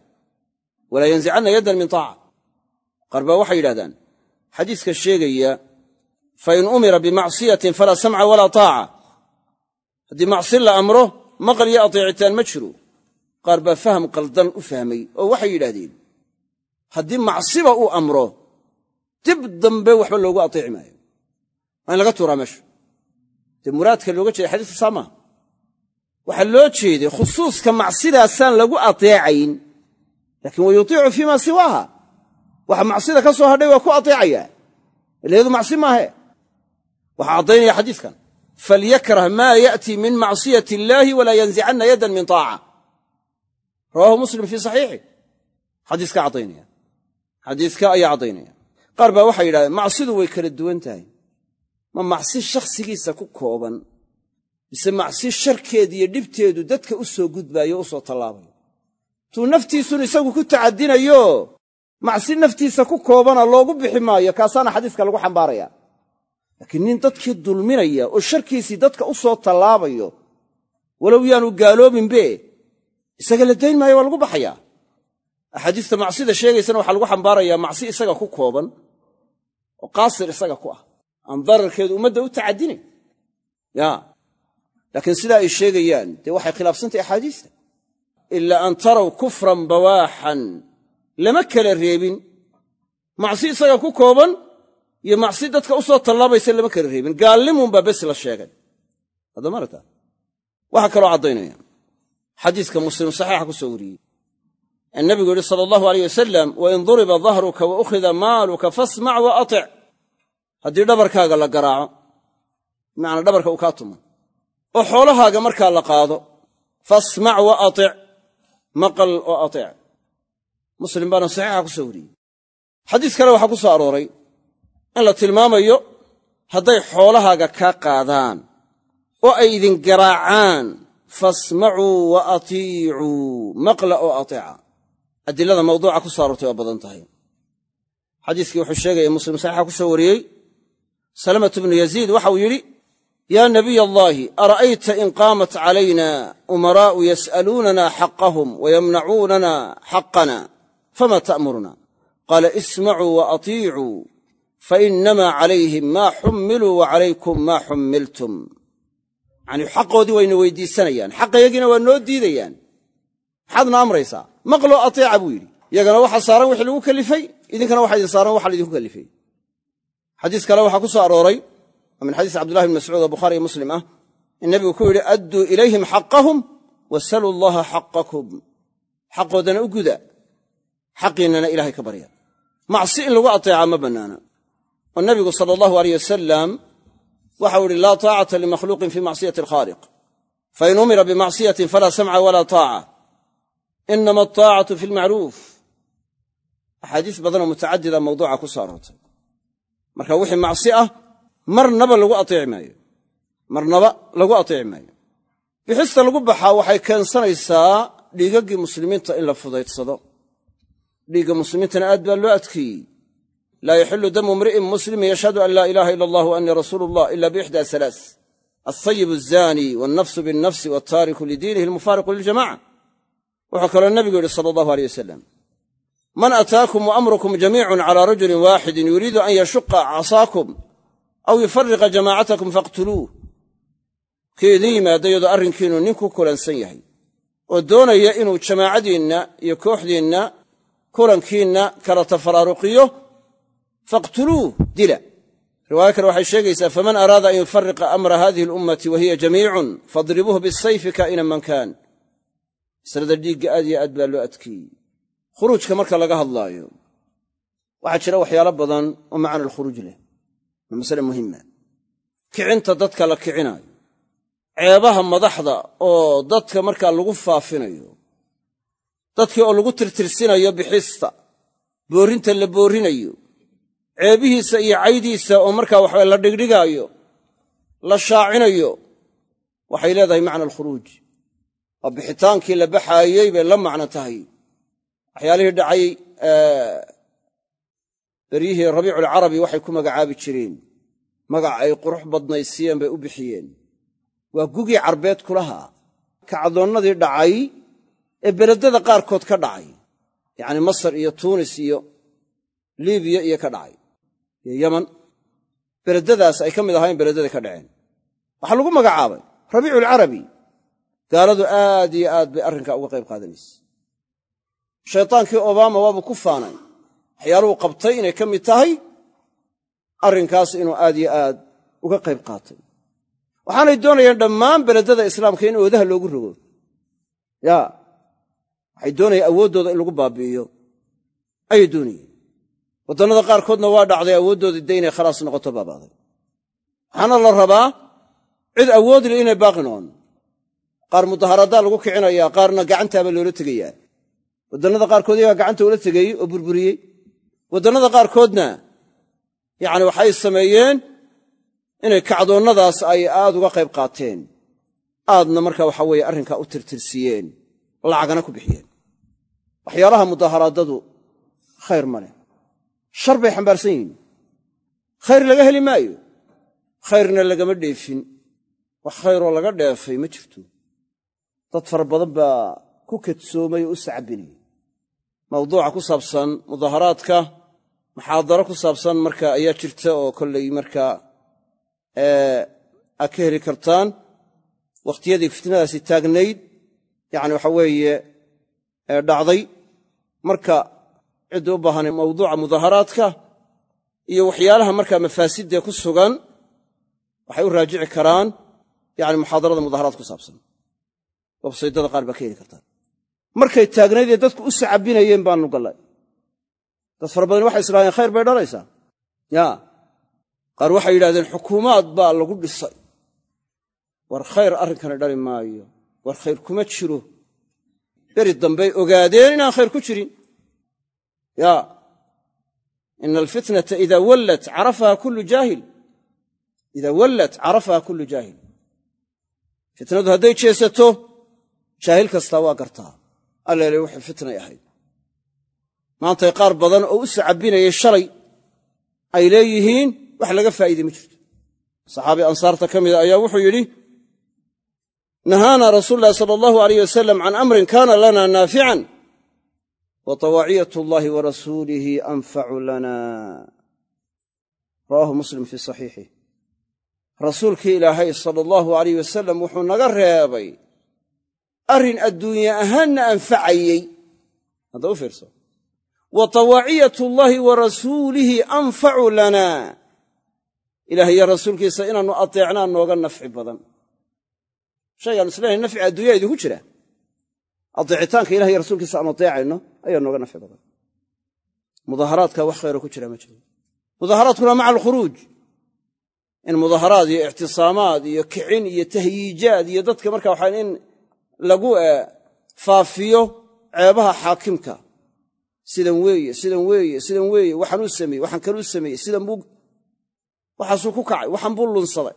walaa yanzicanna yaddan min taaca qaar baa waxay yidhahdaan xadiiska sheegaya fa in umira bimacsiyatin falaa samca walaa taaca haddii macsi la amro maqal iyo ateecitaan ma jiro. Qaar baa faham qaldan u fahmay oo waxay yidhahdeen haddii macsiba uu amro dib dambe waxba loogu ateeci maayo. Waa in laga tuuraa meesha. Dee muraadka looga jeeda xadiiska saa maaha waxaa loo jeeday khusuuska macsidaasaan lagu ateecayn laakiin wa yutiicu fii maa siwaaha. Waxa macsida ka soo hadhay waa ku ateecayaa. Ilayadu macsi maahe. Waxaa caddaynaya xadiiskan falyakrah maa ya'tii min macsiyati illaahi walaa yanzicanna yaddan min taaca rawaahu muslim fii saxiixi xadiiska caddaynaya xadiiska ayaa caddaynaya qaar baa waxay yidhahdeen macsidu way kala duwan tahay ma macsi shakhsigiisa ku kooban mise macsi sharkeed iyo dhibteedu dadka u soo gudbaayo o u soo tallaabayo tuu naftiisun isagu ku tacadinayo macsi naftiisa ku koobana loogu bixi maayo kaasaana xadiiska lagu xambaaraya laakiin nin dadkii dulminaya oo sharkiisii dadka u soo tallaabayo walow yaanu gaaloobinbe isaga la dayn maayo waa lagu baxayaa? Axaadiista macsida sheegaysana waxaa lagu xambaarayaa macsi isaga ku kooban oo qaasir isaga ku ah. Aan dararkeedu ummadda u tacadinayn ya laakiin sidaa ay sheegayaan dee waxay khilaafsantahy axaadiista? Ilaa an taraw kufran bawaaxan lama kala reebin. Macsi isaga ku kooban iyo macsi dadka u soo tallaabaysa lama kala reebin. Gaalnimunbaa bes la sheegay. Haddamaarata waxaa kaloo caddaynaya. Xadiiska muslim saxiixa ku soo wariyey. Ee nabigu yidhi sala allahu aleyh wasalam wain duriba dahruka wa ukhida maaluka fasmac wa atic haddii dhabarkaaga la garaaco bimacnaa dhabarka uu kaa tumo oo xoolahaaga markaa la qaado fasmac wa atic maqal oo atic muslim baana saxiixa ku soo wariyey. Xadiis kale waxaa ku soo arooray in la tilmaamayo hadday xoolahaaga kaa qaadaan oo ay idin garaacaan fasmacuu wa atiicuu maqla oo ateeca. Adilada mawduuca ku soo aroortay waa badan tahay. Xadiiskii wuxuu sheegaya muslim saxiixa ku soo wariyey salamatu bnu yaziid waxauu yidhi yaa nabiy allaahi ara'ayta in qaamat calayna umaraa'u yas'aluunana xaqahum wayamnacuunana xaqana fama ta'muruna? Qaala ismacuu wa atiicuu fainama calayhim maa xummiluu wa calaykum maa xummiltum yacanii xaqoodii wayna weydiisanayaan xaqayagiina waa noo diidayaan maxaadna amraysaa maqloo ateeca buu yidhi yagana waxaa saaran wixii lagu kalifay idinkana waxa idin saaran waxa laydinku kalifay xadiis kale waxaa ku soo arooray oo min xadiis cabdullahi bn mascuud oo bukhaari iyo muslim ah in nebigu ku yidhi adduu ilayhim xaqahum wasaluu allaha xaqakum xaqoodana u guda xaqiinnana ilahay ka barya macsi in oo nebigu sala allahu aleyh wasalam waxau ihi laa taacata limakhluuqin fii macsiyati alkhaaliq. Fain umira bimacsiyatin falaa samca walaa taaca. Inama ataacatu fi lmacruuf axaadiis badanoo mutacadida mawduuca ku soo aroortay. Marka wixii macsi ah marnaba lagu ateeci maayo marnaba lagu ateeci maayo bixista lagu baxaa waxay keensanaysaa dhiigaggii muslimiinta in la fudaydsado dhiigga muslimiintana aad baa loo adkeeyey laa yaxilu damu imri'in muslimin yashhadu an laa ilaaha ila allah wa annii rasuulu allah ila biixdaa salaas alsayib alzani walnafsu binnafsi waltaariku lidiinihi almufaariqu liljamaca wuxuu kaloo nebigu yidhi sala allahu aleyh wasalam man ataakum wa amrukum jamiicun calaa rajulin waaxidin yuriidu an yashuqa casaakum aw yufariqa jamaacatakum faqtuluuh kii idin yimaada iyadoo arrinkiinnu nin ku kulansan yahay oo doonaya inuu jamaacadiinna iyo kooxdiinna kulankiinna kala tafaraaruqiyo faqtuluuh dila. Riwaayo kale waxay sheegaysaa faman araada an yufariqa amra hadihi alummati wa hiya jamiicun fadribuuh bisayfi kaa'inan man kaan. Masalada dhiigga aad iyo aad baa loo adkeeyey. Khuruujka marka laga hadlaayo waxaa jira waxyaalo badan oo macna alkhuruuj leh waa masale muhima kicinta dadka la kicinaayo ceebaha madaxda oo dadka markaa lagu faafinayo dadkii oo lagu tirtirsinayo bixista boorrinta la boorrinayo ceebihiisa iyo caydiisa oo markaa waxawe la dhigdhigaayo la shaacinayo waxay leedahay macna alkhuruuj. Waa bixitaankii la baxaayey bay la macno tahay. Waxyaalihii dhacay beryihii rabiiculcarabi waxay ku magacaabi jireen. Magac ay qurux badnaysiyeen bay u bixiyeen. Waa gugii carbeed kulahaa kacdoonnadii dhacay ee beledada qaarkood ka dhacay. Yacni masar iyo tuunis iyo libiya iyo ka dhacay iyo yaman beledadaas ay ka mid ahayn beledada ka dhaceen. Waxaa lagu magacaabay rabiiculcarabi gaaladu aad iyo aad bay arrinkaa uga qayb qaadanayse shaytaankii obama waabuu ku faanay. Waxyaaluhu qabtay inay ka mid tahay arrinkaas inuu aad yo aad uga qayb qaatay. Waxaanay doonayaan dhammaan beledada islaamka in oodaha loogu rogo. Ya waxay doonayaan awooddooda in lagu baabi'iyo. Ayay doonayeen waddannada qaarkoodna waa dhacday awooddoodii de inay khalaas noqoto baabaaday waxaana la rabaa cid awood leh inay baaqi noqon. Qaar mudaharaaddaa lagu kicinayaa qaarna gacantaaba loola tegayaa. Waddannada qaarkood iyagaa gacanta ula tegey oo burburiyey. Waddannada qaarkoodna yacni waxay sameeyeen inay kacdoonnadaas ay aad uga qayb qaateen. Aadna marka waxa weeye arrinkaa u tirtirsiiyeen lacagana ku bixiyeen. Waxyaalaha mudaharaaddadu khayr ma leh shar bay xambaarsan yihiin. Khayr laga heli maayo. Khayrna lagama dheefin. Wax khayroo laga dheefay ma jirto. Dad fara badan baa ku kadsoomay oo u sacabinaya mawduuca ku saabsan mudaharaadka muxaadaro ku saabsan marka ayaa jirta oo kollay markaa aad ka heli kartaan. Wakhtiyadii fitnadaasi taagnayd yacni waxa weeye dhacday. Marka cidda u baahan mawduuca mudaharaadka iyo waxyaalaha markaa mafaasidee ku sugan waxay u raajici karaan yani muxaadarada mudaharaad ku saabsan. Websaydada qaar baa ka heli kartaan. Markay taagnaydee dadku u sacabinayeen baanu gallay. Dad fara badan waxay islaaheen khayr bay dhalaysaa ya qaar waxay yidhahdeen xukuumaad baa lagu dhisay. War khayr arrinkani dhali maayo war khayr kuma jiro. Beri dambey ogaadeen inaan khayr ku jirin ya ina alfitnata ida wallat carafaha kullu jaahil. Ida wallat carafaha kullu jaahil. Fitnadu hadday jeesato jaahil kastaa waa gartaa. Alleele wuxuu fitnay ahayd maantay qaar badan oo u sacabinayay shalay ay leeyihiin wax laga faa'iidey ma jirto. Saxaabi ansaarta ka mida ayaa wuxuu yidhi nahaana rasuulu llahi sala allahu alayh wasalam can amrin kaana lana naafican wa tawaaciyat allahi wa rasuulihi anfacu lana. Rawaahu muslim fii saxiixih rasuulkii ilaahay sala allahu alayh wasalam wuxuu naga reebay arrin adduunye ahaanna anfacayey hadda u fiirso. Wa tawaaciyat llaahi wa rasuulihi anfacu lana. Ilaah iyo rasuulkiisa inaannu ateecnaa nooga nafci badan. Shaygaan isleenahay nafci adduunya idinku jira. Adeecitaanka ilah iyo rasuulkiisa aan adeecayno ayaa nooga nafci badan mudaaharaadka wax khayro ku jira ma jiro. Mudaaharaadkuna maca alkhuruuj. In mudaaharaad iyo ictisaamaad iyo kicin iyo tahyiijaad iyo dadka marka waxaa in lagu faafiyo ceebaha xaakimka. Sidan weeye sidan weeye sidan weeye waxaanuu sameeyey waxaan kaluu sameeyey sidan buu waxaasuu ku kacay waxaan buu lunsaday.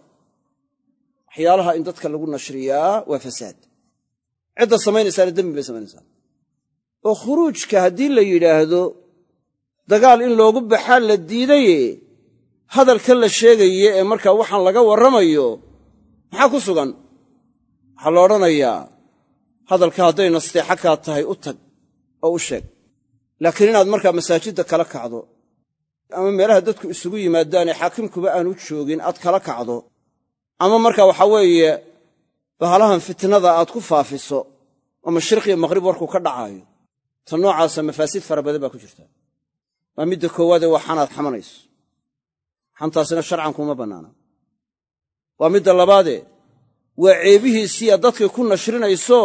Waxyaalaha in dadka lagu nashriyaa waa fasaad. Cidda samaynaysaana dembi bay samaynaysaa oo khuruujka haddii la yidhaahdo dagaal in loogu baxaa la diidaye hadalka la sheegaye ee markaa waxaan laga warramayo maxaa ku sugan? Waxaa la odhanayaa hadalka hadday nasteexa kaa tahay u tag oo u sheeg. Laakiin inaad markaa masaajidda kala kacdo ama meelaha dadku isugu yimaadaanee xaakimkuba aanu joogin aad kala kacdo ama marka waxaa weeye bahalahan fitnada aad ku faafiso oo mashriqiyo maqhrib warkuu ka dhacaayo ta noocaasa mafaasid fara badan baa ku jirta. Waa midda koowaadee waa xanaad xamanayso. Xantaasina sharcan kuma bannaana. Waa midda labaadee waa ceebihiisiia dadkay ku nashrinayso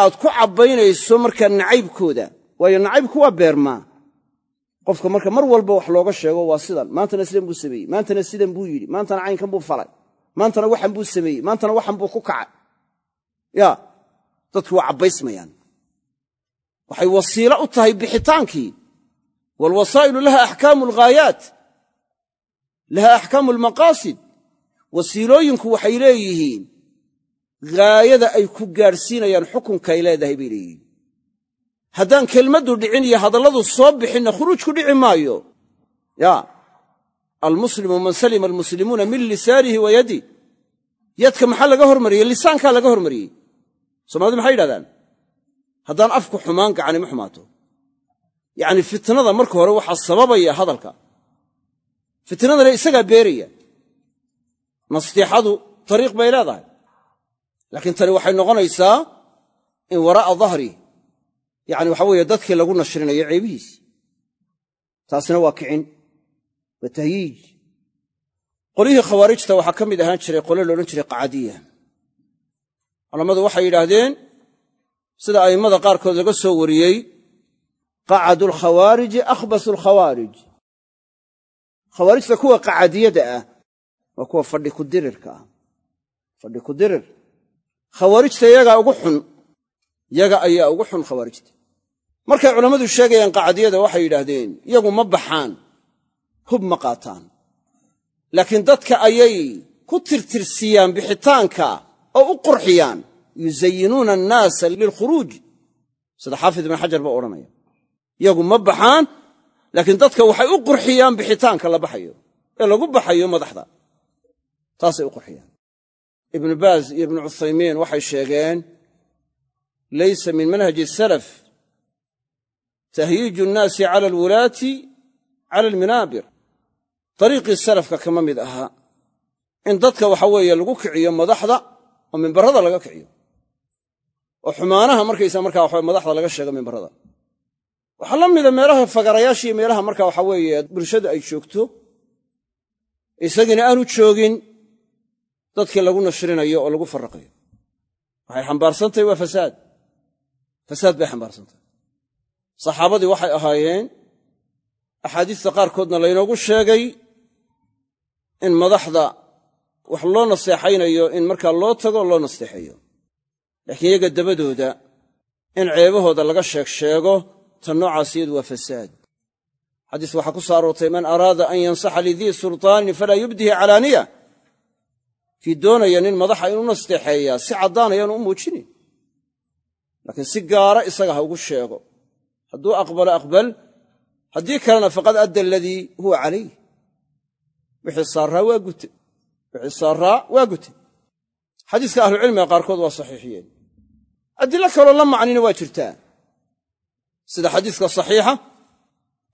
aad ku cabbaynayso markaa nacaybkooda. Waayo nacaybku waa beermaa. Qofka marka mar walba wax looga sheego waa sidan. Maantana sidan buu sameeyey maantana sidan buu yidhi maantana caynkan buu falay maantana waxan buu sameeyey maantana waxan buu ku kacay. Ya dadki waa cabbaysmayaan waxay wasiilo u tahay bixitaankii. Waalwasaa'ilu laha axkaamu alghaayaat laha axkaamu almaqaasid wasiilooyinku waxay leeyihiin ghaayada ay ku gaadhsiinayaan xukunkay leedahay bay leeyihiin. Haddaan kelmaddu dhicin iyo hadalladu soo bixinna khuruujku dhici maayo ya almuslimu man salima almuslimuuna min lisaanihi wa yadi. Yadka maxaa laga hormariyey lisaankaa laga hormariyey soomalidu maxay yidhahdaan haddaan afku xumaan gacani ma xumaato. Yacni fitnada marka hore waxaa sababaya hadalka. Fitnadana isagaa beeraya. Nastiixadu tariiq bay leedahay. Laakiin tani waxay noqonaysaa in waraa'a dahri yacni waxa weeye dadkii lagu nashrinayo ceebihiisi taasina waa kicin waa tahyiij. Qolyihii khawaarijta waxaa ka mid ahaan jiray qole la odhan jiray qacadiya culammadu waxay yidhaahdeen sida a'immada qaarkood laga soo wariyey qacadu alkhawaariji akhbasu alkhawaarij khawaarijta kuwa qacadiyada ah waa kuwa fadhi kudirirka ah. Fadhi kudirir khawaarijta yagaa ugu xun yaga ayaa ugu xun khawaarijta. Markay culammadu sheegayaan qacdiyada waxay yidhaahdeen iyagu ma baxaan hub ma qaataan. Laakiin dadka ayay ku tirtirsiyaan bixitaanka oo u qurxiyaan yuzayinuuna annaasa lilkhuruuj sida xaafid ibn xajar baa odhanaya. Iyagu ma baxaan laakiin dadka waxay u qurxiyaan bixitaanka la baxayo ee lagu baxayo madaxda. Taasay u qurxiyaan. Ibnu baaz iyo ibnu cuthaymiin waxay sheegeen laysa min manhaji salaf tahyiiju nnaasi cala alwulaati cala alminaabir. Dariiqii salafka kama mid ahaa in dadka waxa weeye lagu kiciyo madaxda oo mimbarada laga kiciyo oo xumaanaha markaysa markaa waxa madaxda laga sheego mimbarada waxaa la mida meelaha fagarayaashiiyo meelaha marka waxa weeye bulshadu ay joogto isagiina aanu joogin dadkii lagu nashrinayo oo lagu farraqayo waxay xambaarsantahay waa fasaad. Fasaad bay xambaarsantahay. Saxaabadii waxay ahaayeen axaadiista qaarkoodna laynoogu sheegay in madaxda wax loo naseexaynayo in markaa loo tago loo nasteexeeyo laakiin iyaga dabadooda in ceebahooda laga sheeg sheego ta noocaas iyadu waa fasaad. Xadiis waxaa ku soo aroortay man araada an yansaxa lidii sultaanin falaa yubdihi calaaniya. Kii doonaya nin madaxa inuu nasteexeeyaa si caddaanayaanu u muujinin. Laakiin si gaara isaga ha ugu sheego. Hadduu aqbalo aqbal. Haddii kalena faqad adda aladii huwa calayh wixii saaraa waa gute. Wixii saaraa waa gute. Xadiiska ahlucilmiga qaarkood waa saxiixiyeen addilo kaloo la macnina waa jirtaa. Sida xadiiska saxiixa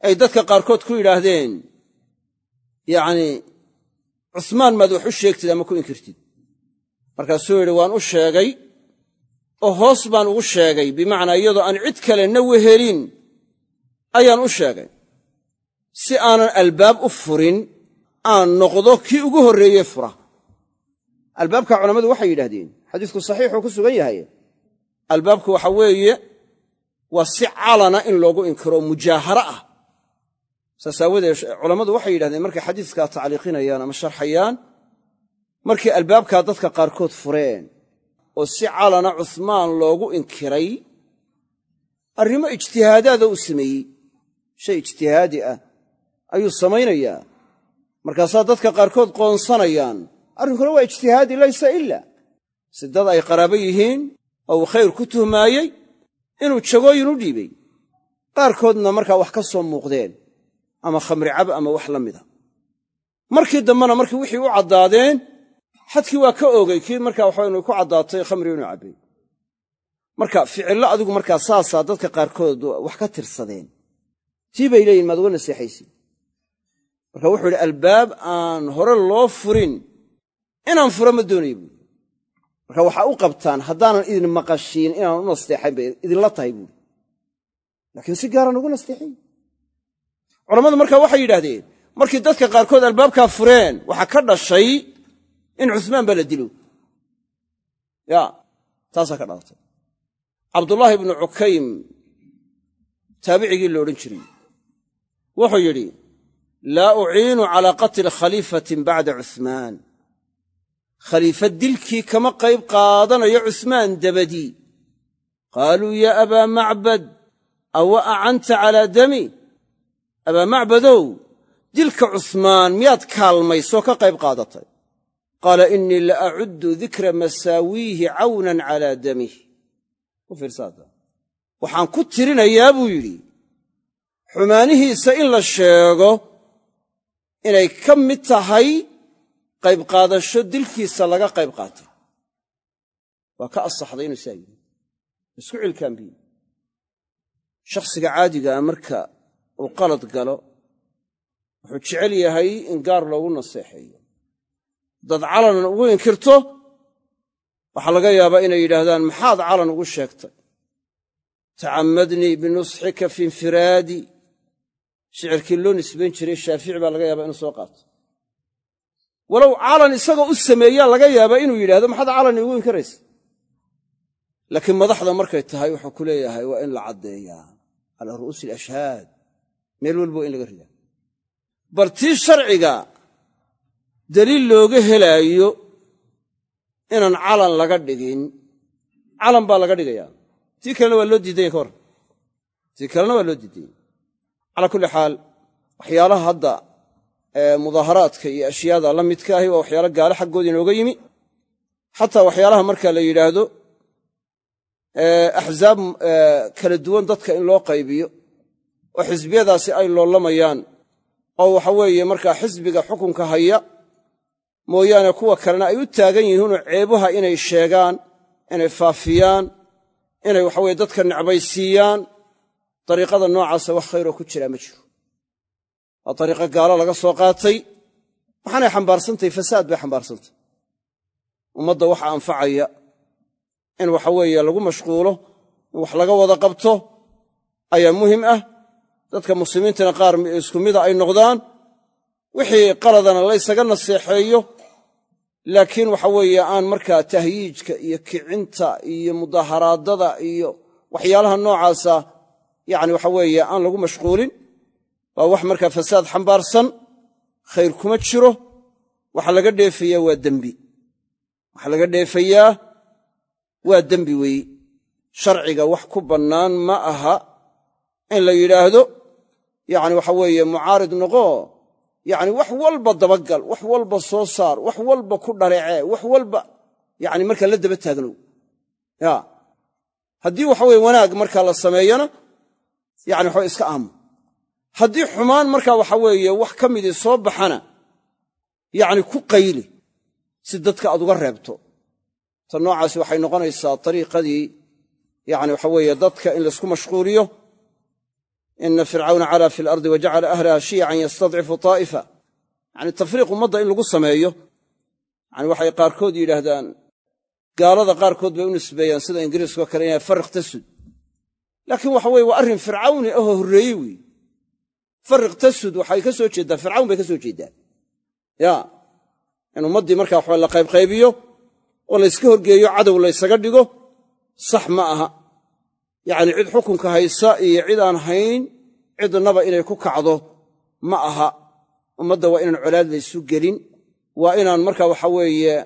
ay dadka qaarkood ku yidhaahdeen yacnii cusmaan maad wax u sheegtid ama ku inkirtid? Markaasuu yidhi waan u sheegay oo hoos baan ugu sheegay bimacnaa iyadoo aan cid kale na wehelin ayaan u sheegay. Si aanan albaab u furin aan noqdo kii ugu horreeye fura. Albaabka culammadu waxay yidhahdeen xadiisku saxiixuu ku sugan yahay albaabku waxa weeye waa si calana in loogu inkiro mujaaharo ah. Saas aawadeed culammadu waxay yidhahdeen markay xadiiskaa tacliiqinayaan ama sharxayaan markii albaabkaa dadka qaarkood fureen oo si calana cusmaan loogu inkiray arrimo ijtihaadaada u sameeyey. Shay ijtihaadi ah ayuu samaynayaa. Markaasaa dadka qaarkood qoonsanayaan. Arrinkuna waa ijtihaadi laysa ila si dad ay qaraabo yihiin oo uu khayr ku tuhmaayey inuu jagooyin u dhiibay. Qaarkoodna markaa wax ka soo muuqdeen ama khamri cab ama wax la mida. Markii dambena markii wixii u caddaadeen xadkii waa ka oogay kii markaa waxanu ku caddaatay khamri inuu cabbay. Marka ficillo adigu markaa saasaa dadka qaarkood wax ka tirsadeen. Tii bay leeyihiin maad uga naseexaysid. Marka wuxuu idhi albaab aan hore loo furin inaan furo ma doonaya buuri marka waxaa u qabtaan haddaanan idin maqashiin inaan u nasteexayn bay idinla tahay buuri laakiin si gaaraan ugu nasteexay. Culammadu marka waxay yidhahdeen markii dadka qaarkood albaabkaa fureen waxaa ka dhashay in cusmaan baa la dilo ya taasaa ka dhalatay. Cabdullaahi ibnu cukaym taabicigii la odhan jiray wuxuu yidhi laa uciinu calaa qatli khaliifatin bacda cuhmaan khaliifa dilkii kama qayb qaadanayo cusmaan dabadii qaaluu yaa abaa macbad awa acanta calaa dami? Abaa macbadow dilka cusmaan miyaad kaalmaysoo ka qayb qaadatay? Qaala innii la acuddu dikra masaawiihi cawnan calaa damih waxaan ku tirinayaa buu yidhi xumaanihiisa in la sheego inay ka mid tahay qayb qaadasho dilkiisa laga qayb qaatay waa ka asaxday inuu saa yidhi. Isku cilkaambiye shakhsiga caadigaa marka uu qalad galo wuxuu jecel yahay in gaar loogu naseexeeyo. Haddaad calanan ugu inkirto waxaa laga yaabaa inay yidhaahdaan maxaad calan ugu sheegtay? Tacammadnii binusxika fi infiraadi. Shicirkii loo nisbayn jiray shaafici baa laga yaabaa inuu soo qaato walow calan isagoo u sameeyaa laga yaabaa inuu yidhahdo maxaad calan iigu inkiraysa laakiin madaxda markay tahay wuxuu ku leeyahay waa in la caddeeyaa calaa ru'uusi alashhaad. Meel walba waa in laga ridaa. Bal tii sharciga daliil looga helaayo inaan calan laga dhigin calan baa laga dhigayaa tii kalena waa loo diidanya ka hor. Tii kalena waa loo diidanya calaa kulli xaal waxyaalaha hadda mudaaharaadka iyo ashyaada la midka ahi waa waxyaalo gaale xaggooda inooga yimi. Xataa waxyaalaha marka la yidhaahdo axzaab kala duwan dadka in loo qaybiyo oo xisbiyadaasi ay loolamayaan oo waxa weeye markaa xisbiga xukunka haya mooyaane kuwa kalena ay u taagan yihiinoo ceebaha inay sheegaan inay faafiyaan inay waxaweye dadka necbaysiiyaan dariiqada noocaasa wax khayroo ku jiraa ma jiro waa dariiqo gaalo laga soo qaatay. Waxaanay xambaarsantahay fasaad bay xambaarsantahy ummadda waxa anfacaya in waxa weeye lagu mashquulo in wax laga wada qabto ayaa muhiim ah. Dadka muslimiintana qaar isku mida ay noqdaan wixii qaladana laysaga naseexeeyo laakiin waxa weeye aan markaa tahyiijka iyo kicinta iyo mudaaharaadada iyo waxyaalaha noocaasa yani waxa weeye aan lagu mashquulin waa wax markaa fasaad xambaarsan khayr kuma jiro. Waxa laga dheefayaa waa dembi. Waxa laga dheefayaa waa dembi weeye sharciga wax ku bannaan ma aha in la yidhaahdo. Yacni waxa weeye mucaarid noqoo yacni wax walba dabagal wax walba soo saar wax walba ku dhalecee wax walba yacni markaa la daba taagnow ya haddii waxa weye wanaag markaa la sameeyana yani waxaa iska aamu haddii xumaan markaa waxa weeye wax ka midii soo baxana yacni ku qayli si dadka aad uga reebto. Ta noocaasi waxay noqonaysaa dariiqadii yani waxa weeye dadka in laysku mashquuliyo. Ina fircawna calaa fi alardi wa jacala ahlaha shiyacan yastadcifu taa'ifa. Yani tafriiq ummadda in lagu sameeyo. Yani waxay qaarkood yidhaahdaan gaalada qaarkood bay u nisbeeyaan sida ingiriiskao kale inay farriq tasud. Laakiin waxa weye waa arrin fircawni ahoo horreeyey weeye farriq tasud waxay ka soo jeeddaa fircawn bay ka soo jeeddaan ya in ummaddii markaa waxaa la qaybqaybiyo oo layska horgeeyo cadow laysaga dhigo sax ma aha. Yacni cid xukunka haysa iyo cid aan hayn cidnaba inay ku kacdo ma aha. Ummadda waa inaan colaad laysu gelin waa inaan markaa waxa weeye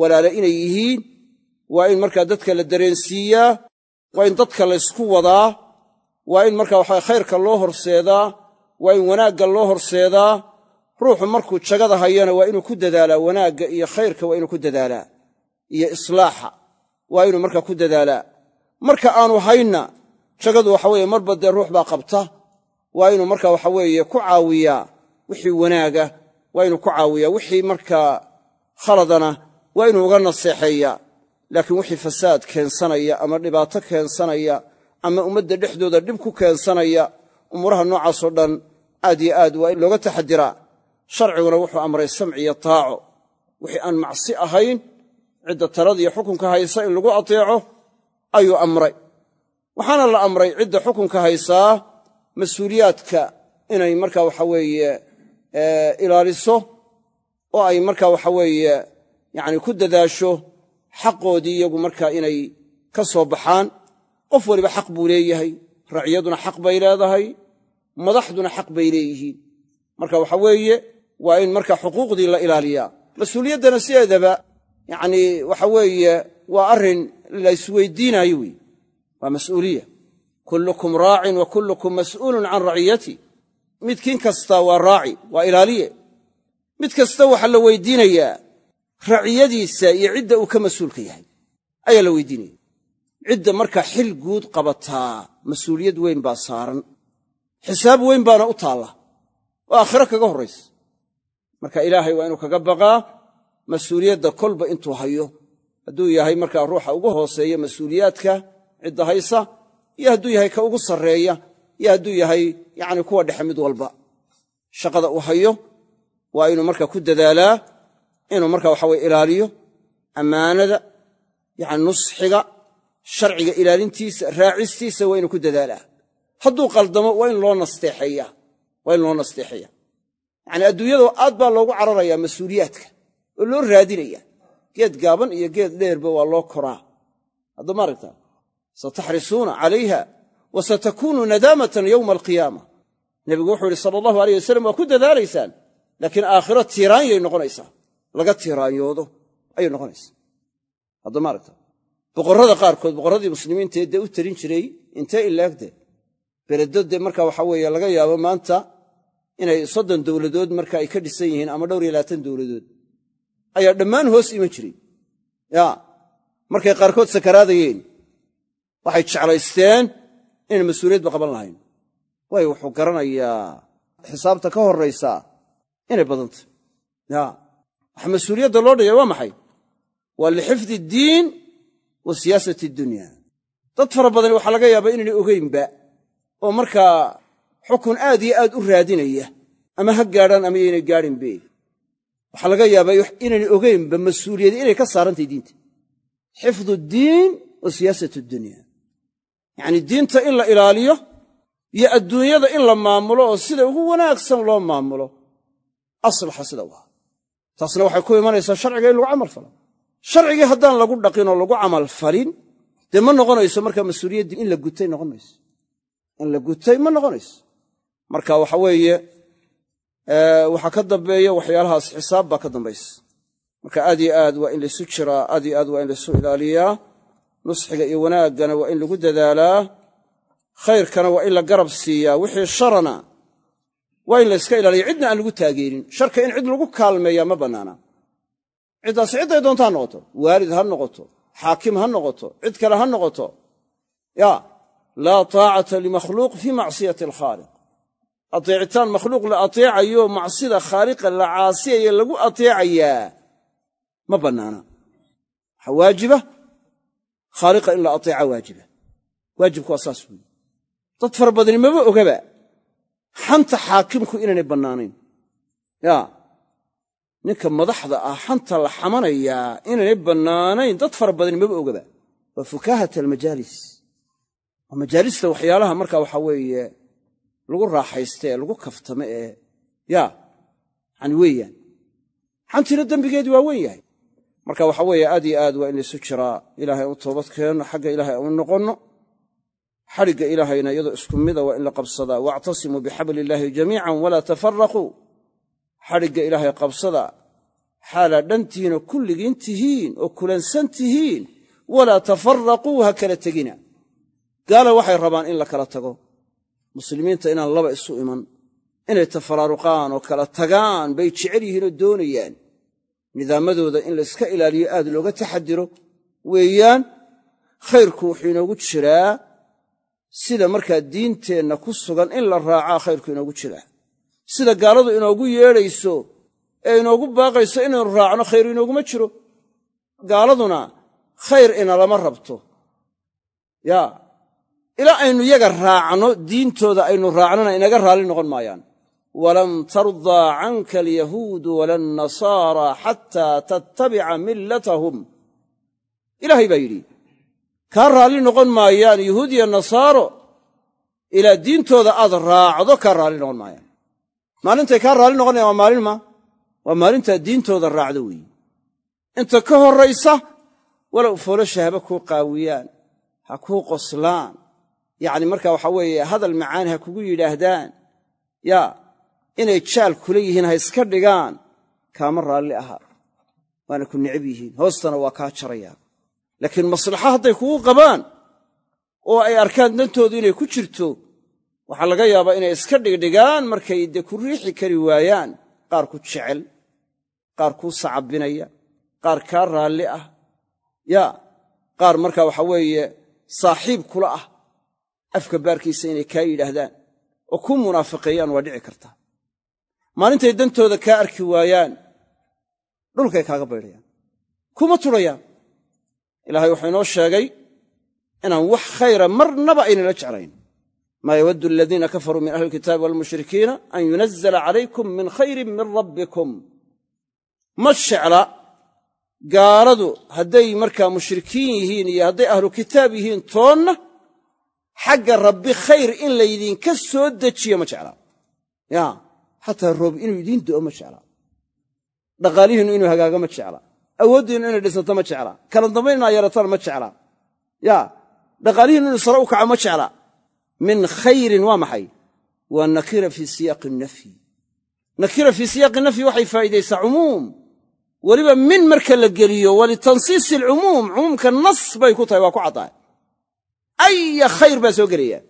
walaale inay yihiin waa in markaa dadka la dareensiiyaa waa in dadka laysku wadaa waa in markaa waxa khayrka loo horseedaa waa in wanaagga loo horseedaa ruuxu markuu jagada hayana waa inuu ku dadaalaa wanaagga iyo khayrka waa inuu ku dadaalaa iyo islaaxa waa inuu markaa ku dadaalaa. Marka aanu haynna jagadu waxa weeye marba dee ruux baa qabta waa inuu marka waxa weeye ku caawiyaa wixii wanaaga waa inuu ku caawiyaa wixii markaa khaladana waa inuu uga naseexeeyaa laakiin wixii fasaad keensanaya ama dhibaato keensanaya ama ummadda dhexdooda dhib ku keensanaya umuuraha noocaasoo dhan aad yo aad waa in looga taxadiraa sharciguna wuxuu amray samci iyo taaco. Wixii aan macsi ahayn cidda talada iyo xukunka haysa in lagu ateeco ayuu amray. Waxaana la amray cidda xukunka haysaa mas'uuliyaadka inay marka waxa weeye ilaaliso oo ay marka waxa weeye yacni ku dadaasho xaqoodii iyagu markaa inay ka soo baxaan. Qof waliba xaq buu leeyahay. Raciyaduna xaq bay leedahay madaxduna xaq bay leeyihiin. Marka waxa weeye waa in marka xuquuqdii la ilaaliyaa. Mas'uuliyaddana sideedaba yacni waxa weeye waa arrin laysweydiinaayo wey waa mas'uuliya. Kullukum raacin wa kullukum mas'uulun can raciyati midkiin kastaa waa raaci waa ilaaliye. Mid kasta waxaa la weydiinayaa raciyadiisa iyo cidda uu ka mas'uulka yahay ayaa la weydiinaya. Cidda markaa xil guud qabataa mas'uuliyad weyn baa saaran xisaab weyn baana u taalla. Oo aakhiro kaga horraysa. Marka ilaahay waa inuu kaga baqaa mas'uuliyadda kolba intuu hayo. Hadduu yahay markaa ruuxa ugu hooseeya mas'uuliyaadka cidda haysa iyo hadduu yahay ka ugu sarreeya iyo hadduu yahay yacni kuwa dhexe mid walba. Shaqada uu hayo waa inuu markaa ku dadaalaa inuu marka waxaweye ilaaliyo ammaanada yacni nusxiga sharciga ilaalintiisa raacistiisa waa inuu ku dadaalaa hadduu qaldamo waa in loo nasteexeeya waa in loo nasteexeeya yacni adduunyada aad baa loogu cararayaa mas'uuliyaadka oo loo raadinaya. Geed gaaban iyo geed dheerba waa loo koraa. Hadda ma aragtaa sataxrisuuna calayha wa satakuunu nadaamatan yowma alqiyaama. Nebigu wuxuu yihi sala allahu aleyh wasalam waa ku dadaalaysaan laakiin aakhiro tiiraanyay noqonaysaa. Laga tiiraanyoodo ayay noqonaysaa. Hadda ma aragtaa boqorrada qaarkood boqorradii muslimiintaee dee u talin jiray intee ilaagde beleddo dee marka waxa weeye laga yaabo maanta inay soddon dowladood marka ay ka dhisan yihiin ama dhowr iyo labaatan dowladood ayaa dhammaan hoos iman jiray. Ya markay qaarkood sakaraadayeen waxay jeclaysteen inaan mas'uuliyadba qaban lahayn. Waayo wuxuu garanayaa xisaabta ka horraysaa inay badantay. Ya waxa mas'uuliyadda loo dhigay waa maxay? Waa lixifdi iddiin wa siyaasati addunya dad fara badani waxaa laga yaabaa inaynay ogeynba oo markaa xukun aad iyo aad u raadinaya ama ha gaadhaan ama yaynay gaadhinbe waxaa laga yaabaa inaynay ogeynba mas'uuliyadi inay ka saarantahay diinta. Xifdu ddiin wa siyaasat addunya yacnii diinta in la ilaaliyo iyo adduunyada in la maamulo oo sida ugu wanaagsan loo maamulo aslaxa sida u aha taasna waxay ku imanaysaa sharciga in lagu camal falo. Sharcigii haddaan lagu dhaqin oo lagu camal falin dee ma noqonayso markaa mas'uuliyaddii in la gutay noqon mayso in la gutay ma noqonayso. Marka waxa weeye waxaa ka dambeeya waxyaalahaas xisaab baa ka dambaysa marka aad yo aad waa in laysu jiraa aad yo aad waa in laysu ilaaliyaa. Nusxiga iyo wanaaggana waa in lagu dadaalaa. Khayrkana waa in la garab siiyaa. Wixii sharana waa in layska ilaaliya cidna aan lagu taageerin. Sharka in cid lagu kaalmeeyaa ma bannaana. Ciddaasi cidday doonto ha noqoto. Waalid ha noqoto. Xaakim ha noqoto. Cid kale ha noqoto. Ya laa taacata limakhluuq fii macsiyati alkhaaliq. Ateecitaan makhluuq la ateecayo macsida khaaliqa la caasiyayo lagu ateecayaa ma bannaana. Waxaa waajiba khaaliqa in la ateeca waajiba. Waajibku waa saas weeye. Dad fara badani maba ogaba. Xanta xaakimku inaynay bannaanayn. Yaa ninka madaxda ah xanta la xamanayaa inaynay bannaanayn dad fara badani maba ogaba. Waa fukaahat almajaalis waa majaalista waxyaalaha marka waxaa weeye lagu raaxaysta ee lagu kaftame ee yaa yani weeyaan. Xantiina dembigeedii waa weyn yahay marka waxa weeye aad iyo aad waa in laysu jiraa ilaahay u toobad keenno xagga ilaahay u noqonno. Xadhigga ilaahayna iyadoo isku mida waa in la qabsadaa. Waactasimuu bixabli illaahi jamiican walaa tafaraquu xadhigga ilaahay qabsada xaalaa dhantiinoo kulligiin tihiin oo kulansan tihiin. Walaa tafaraquu ha kala tegina gaala waxay rabaan in la kala tago. Muslimiinta inaan laba isu iman. Inay tafaraaruqaan oo kala tagaan bay jecel yihiinoo doonayaan. Nidaamadooda in layska ilaaliyo aad looga taxadiro weeyaan khayrku wuxuu inoogu jiraa sida markaa diinteenna ku sugan in la raacaa khayrku inoogu jiraa. Sida gaaladu inoogu yeedhayso ee inoogu baaqayso inaynu raacno khayr inooguma jiro. Gaaladuna khayr inalama rabto. Yaa ilaa aynu yaga raacno diintooda aynu raacnona inaga raalli noqon maayaan. Walan tardaa canka alyahuudu wala annasaara xataa tattabica millatahum. Ilaahay baa yidhi kaa raalli noqon maayaan yuhuud iyo nasaaro ilaa diintooda aad raacdo kaa raalli noqon maayaan. Maalintay kaa raalli noqonayaan waa maalin ma? Waa maalintaa diintooda raacdo weeye inta ka horraysa walow foolosha haba kuu qaawiyaan ha kuu qoslaan yacni marka waxaa weeye hadal macaani ha kugu yidhaahdaan. Yaa inay jaal kula yihiin ha iska dhigaan. Kaama raalli aha. Waana ku necab yihiin. Hoostana waa kaa jarayaan laakiin maslaxa hadday kugu qabaan oo ay arkaan dantoodu inay ku jirto waxaa laga yaabaa inay iska dhigdhigaan markay dee ku riixi kari waayaan. Qaar ku jecel qaar kuu sacabbinaya qaar kaa raalli ah. Yaa qaar marka waxa weeye saaxiib kula ah afka baarkiisa inay kaa yidhaahdaan oo kuu munaafiqeeyaan waa dhici kartaa maalintay dantooda kaa arki waayaan dhulkay kaaga baydhayaan kuma tudhayaan ilaahay wuxuu inoo sheegay inaan wax khayra marnaba aynala jeclayn. Maa yawaddu aladiina kafaruu min ahli ilkitaabi walmushrikiina an yunazala calaykum min khayrin min rabbikum. Ma jecla gaaladu hadday markaa mushrikiin yihiin iyo hadday ahlu kitaab yihiin toonna xagga rabbi khayr in laydinka soo dejiyo ma jecla. Ya xataa roob inuu idiin do'o ma jecla. Dhaqaalihiinnu inuu hagaago ma jecla. Awooddiinnu inay dhisanto ma jecla. Kala dambayn inaa yarataan ma jecla. Ya dhaqaalihiinnu inuu sare u kaco ma jecla. Min khayrin waa maxay? Waa nakira fii siyaaqi nafyi. Nakira fii siyaaqi nafyi waxay faa'iidaysaa cumuum. Weliba min marka la geliyo walitansiisi alcumuum cumuumka nas bay ku tahay waa ku caddahay aya khayr baa soo gelaya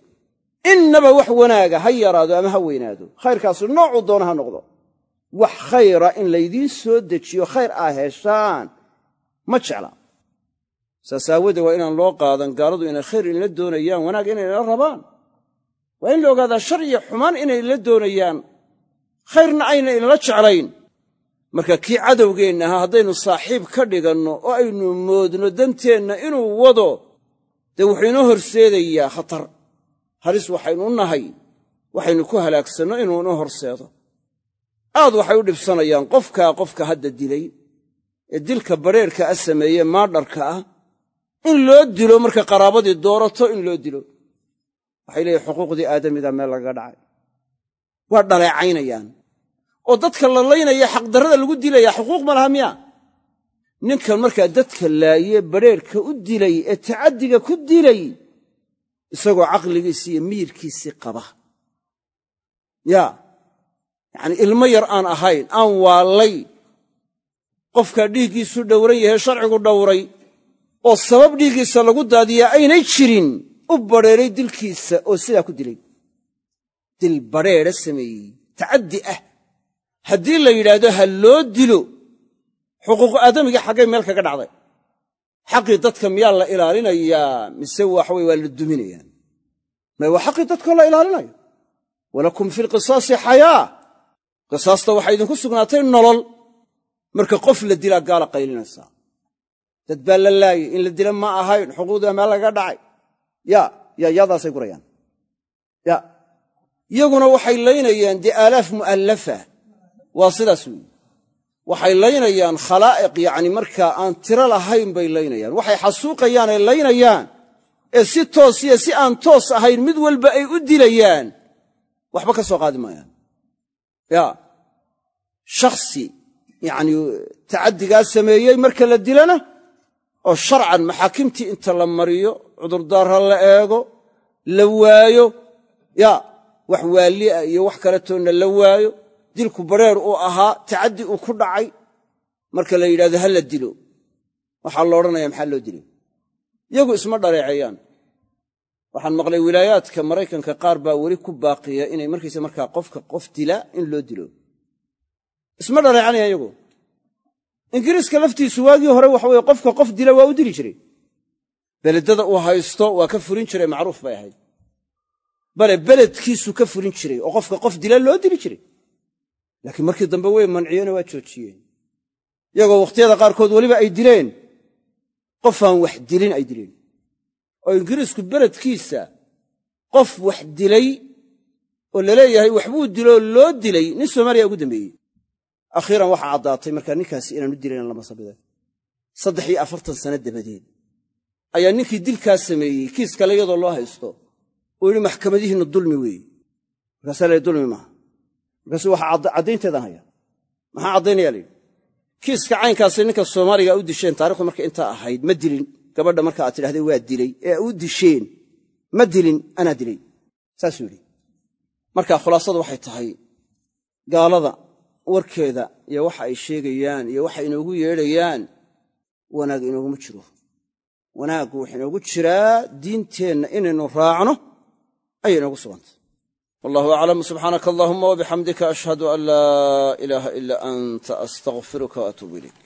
innaba wax wanaaga ha yaraado ama ha weynaado khayrkaasu noocuu doona ha noqdo wax khayra in laydiin soo dejiyo khayr aa heshaan ma jecla saas aawoodee waa inaan loo qaadan gaaladu inay khayr inla doonayaan wanaag inaynala rabaan waa in la ogaadaa shar iyo xumaan inay la doonayaan khayrna ayna inala jeclayn marka kii cadowgeenna ahaa haddaynu saaxiib ka dhiganno oo aynu moodno danteenna inuu wado dee wuxuu inoo horseedayaa khatar. Halis waxaynu nahay waxaynu ku halaagsanno inuu inoo horseedo. Aad waxay u dhibsanayaan qofkaa qofka hadda dilay ee dilka badrheerka a sameeye maadharka ah in loo dilo marka qaraabadii doorato in loo dilo. Waxay leeyihiin xuquuqdii aadamiga meel lagaga dhacay. Waa dhaleecaynayaan. Oo dadka la laynaya xaqdarrada lagu dilaya xuquuq ma laha miya ninkan markaa dadka laaye badrheerka u dilay ee tacaddiga ku dilay isagoo caqligiisii iyo miyirkiisii qaba. Yaa yacanii ilmo yar aan ahayn aan waallay qofkaa dhiiggiisu dhowran yahay sharcigu dhowray oo sabab dhiiggiisa lagu daadiyaa aynay jirin u badrheeray dilkiisa oo sidaa ku dilay. Dil badrheera sameeyey tacaddi ah. Haddii la yidhaahdo ha loo dilo xuquuqu aadamigii xaggay meel kaga dhacday. Xaqii dadka miyaa la ilaalinayaa mise waxaweye waa la duminayaa may waa xaqii dadkoo la ilaalinayo walakum fi lqisaasi xayaa. Qisaasta waxaa idinku sugnaatay nolol. Marka qof la dilaa gaala qaylinaysaa dad baa la laayay in la dila ma ahayn xuquuqda meel laga dhacay. Ya ya yaadaasay gurayaan. Ya iyaguna waxay laynayaan dee aalaaf mu'allafa. Waa sidaas weeye waxay laynayaan khalaa'iq yacni markaa aan tiro lahayn bay laynayaan. Waxay xasuuqayaanay laynayaan. Ee si toos iyo si aan toos ahayn mid walba ay u dilayaan. Waxba ka soo qaadi maayaan. Ya. Shakhsi yacni tacaddigaa sameeyey marka la dilana oo sharcan maxaakimtii inta la mariyo cudurdaara la eego la waayo ya. Wax waali'a iyo wax kaletoonna la waayo dilku badrheer uu ahaa tacaddi uu ku dhacay marka la yidhahdo ha la dilo. Waxaa la odhanaya maxaa loo dilay? Iyagu isma dhaleeceeyaan waxaan maqlay wilaayaadka maraykanka qaar baa weli ku baaqiya inay markaysa markaa qofka qof dila in loo dilo. Isma dhaleecanaya iyagu. Ingiriiska laftiisu waagii hore waxa weye qofka qof dila waa u dili jiray. Beledada uu haysto waa ka furin jiray macruuf bay ahayd. Bale beledkiisu ka furin jiray oo qofka qof dila loo dili jiray laakiin markii dambe way manciyeenoo waa joojiyeen. Iyagoo wakhtiyada qaarkood weliba ay dileen. Qofaan wax dilin ay dileen. Oo ingiriisku beledkiisa qof wax dilay oo la leeyahay waxbuu diloo loo dilay nin soomaaliya ugu dambeeyey. Akhiiran waxaa caddaatay markaa ninkaasi inaanu dilaynan lama sabida saddex iyo afartan sano dabadeed. Ayaa ninkii dilkaa sameeyey kiis kale iyadoo loo haysto. Uu yidhi maxkamadihiinnu dulmi weeye markaasaa la dulmi maaha markaasu waxaa caddaynteedaan haya. Maxaa caddaynaya layidhi kiiska caynkaasay ninka soomaaliga u disheen taarikhdu marka intaa ahayd ma dilin. Gabadha marka aad tidhahdee waa dilay. Ee u disheen ma dilin anaa dilay. Saasuu yidhi marka khulaasadu waxay tahay gaalada warkeeda iyo waxa ay sheegayaan iyo waxa inoogu yeedhayaan wanaag inooguma jiro. Wanaaggu waxa inoogu jiraa diinteenna inaynu raacno ayay inoogu sugantay wallahu aclam subxaanaka allahuma wabixamdika ashhadu an laa ilaaha ila anta astaqfiruka waatuubu ilayk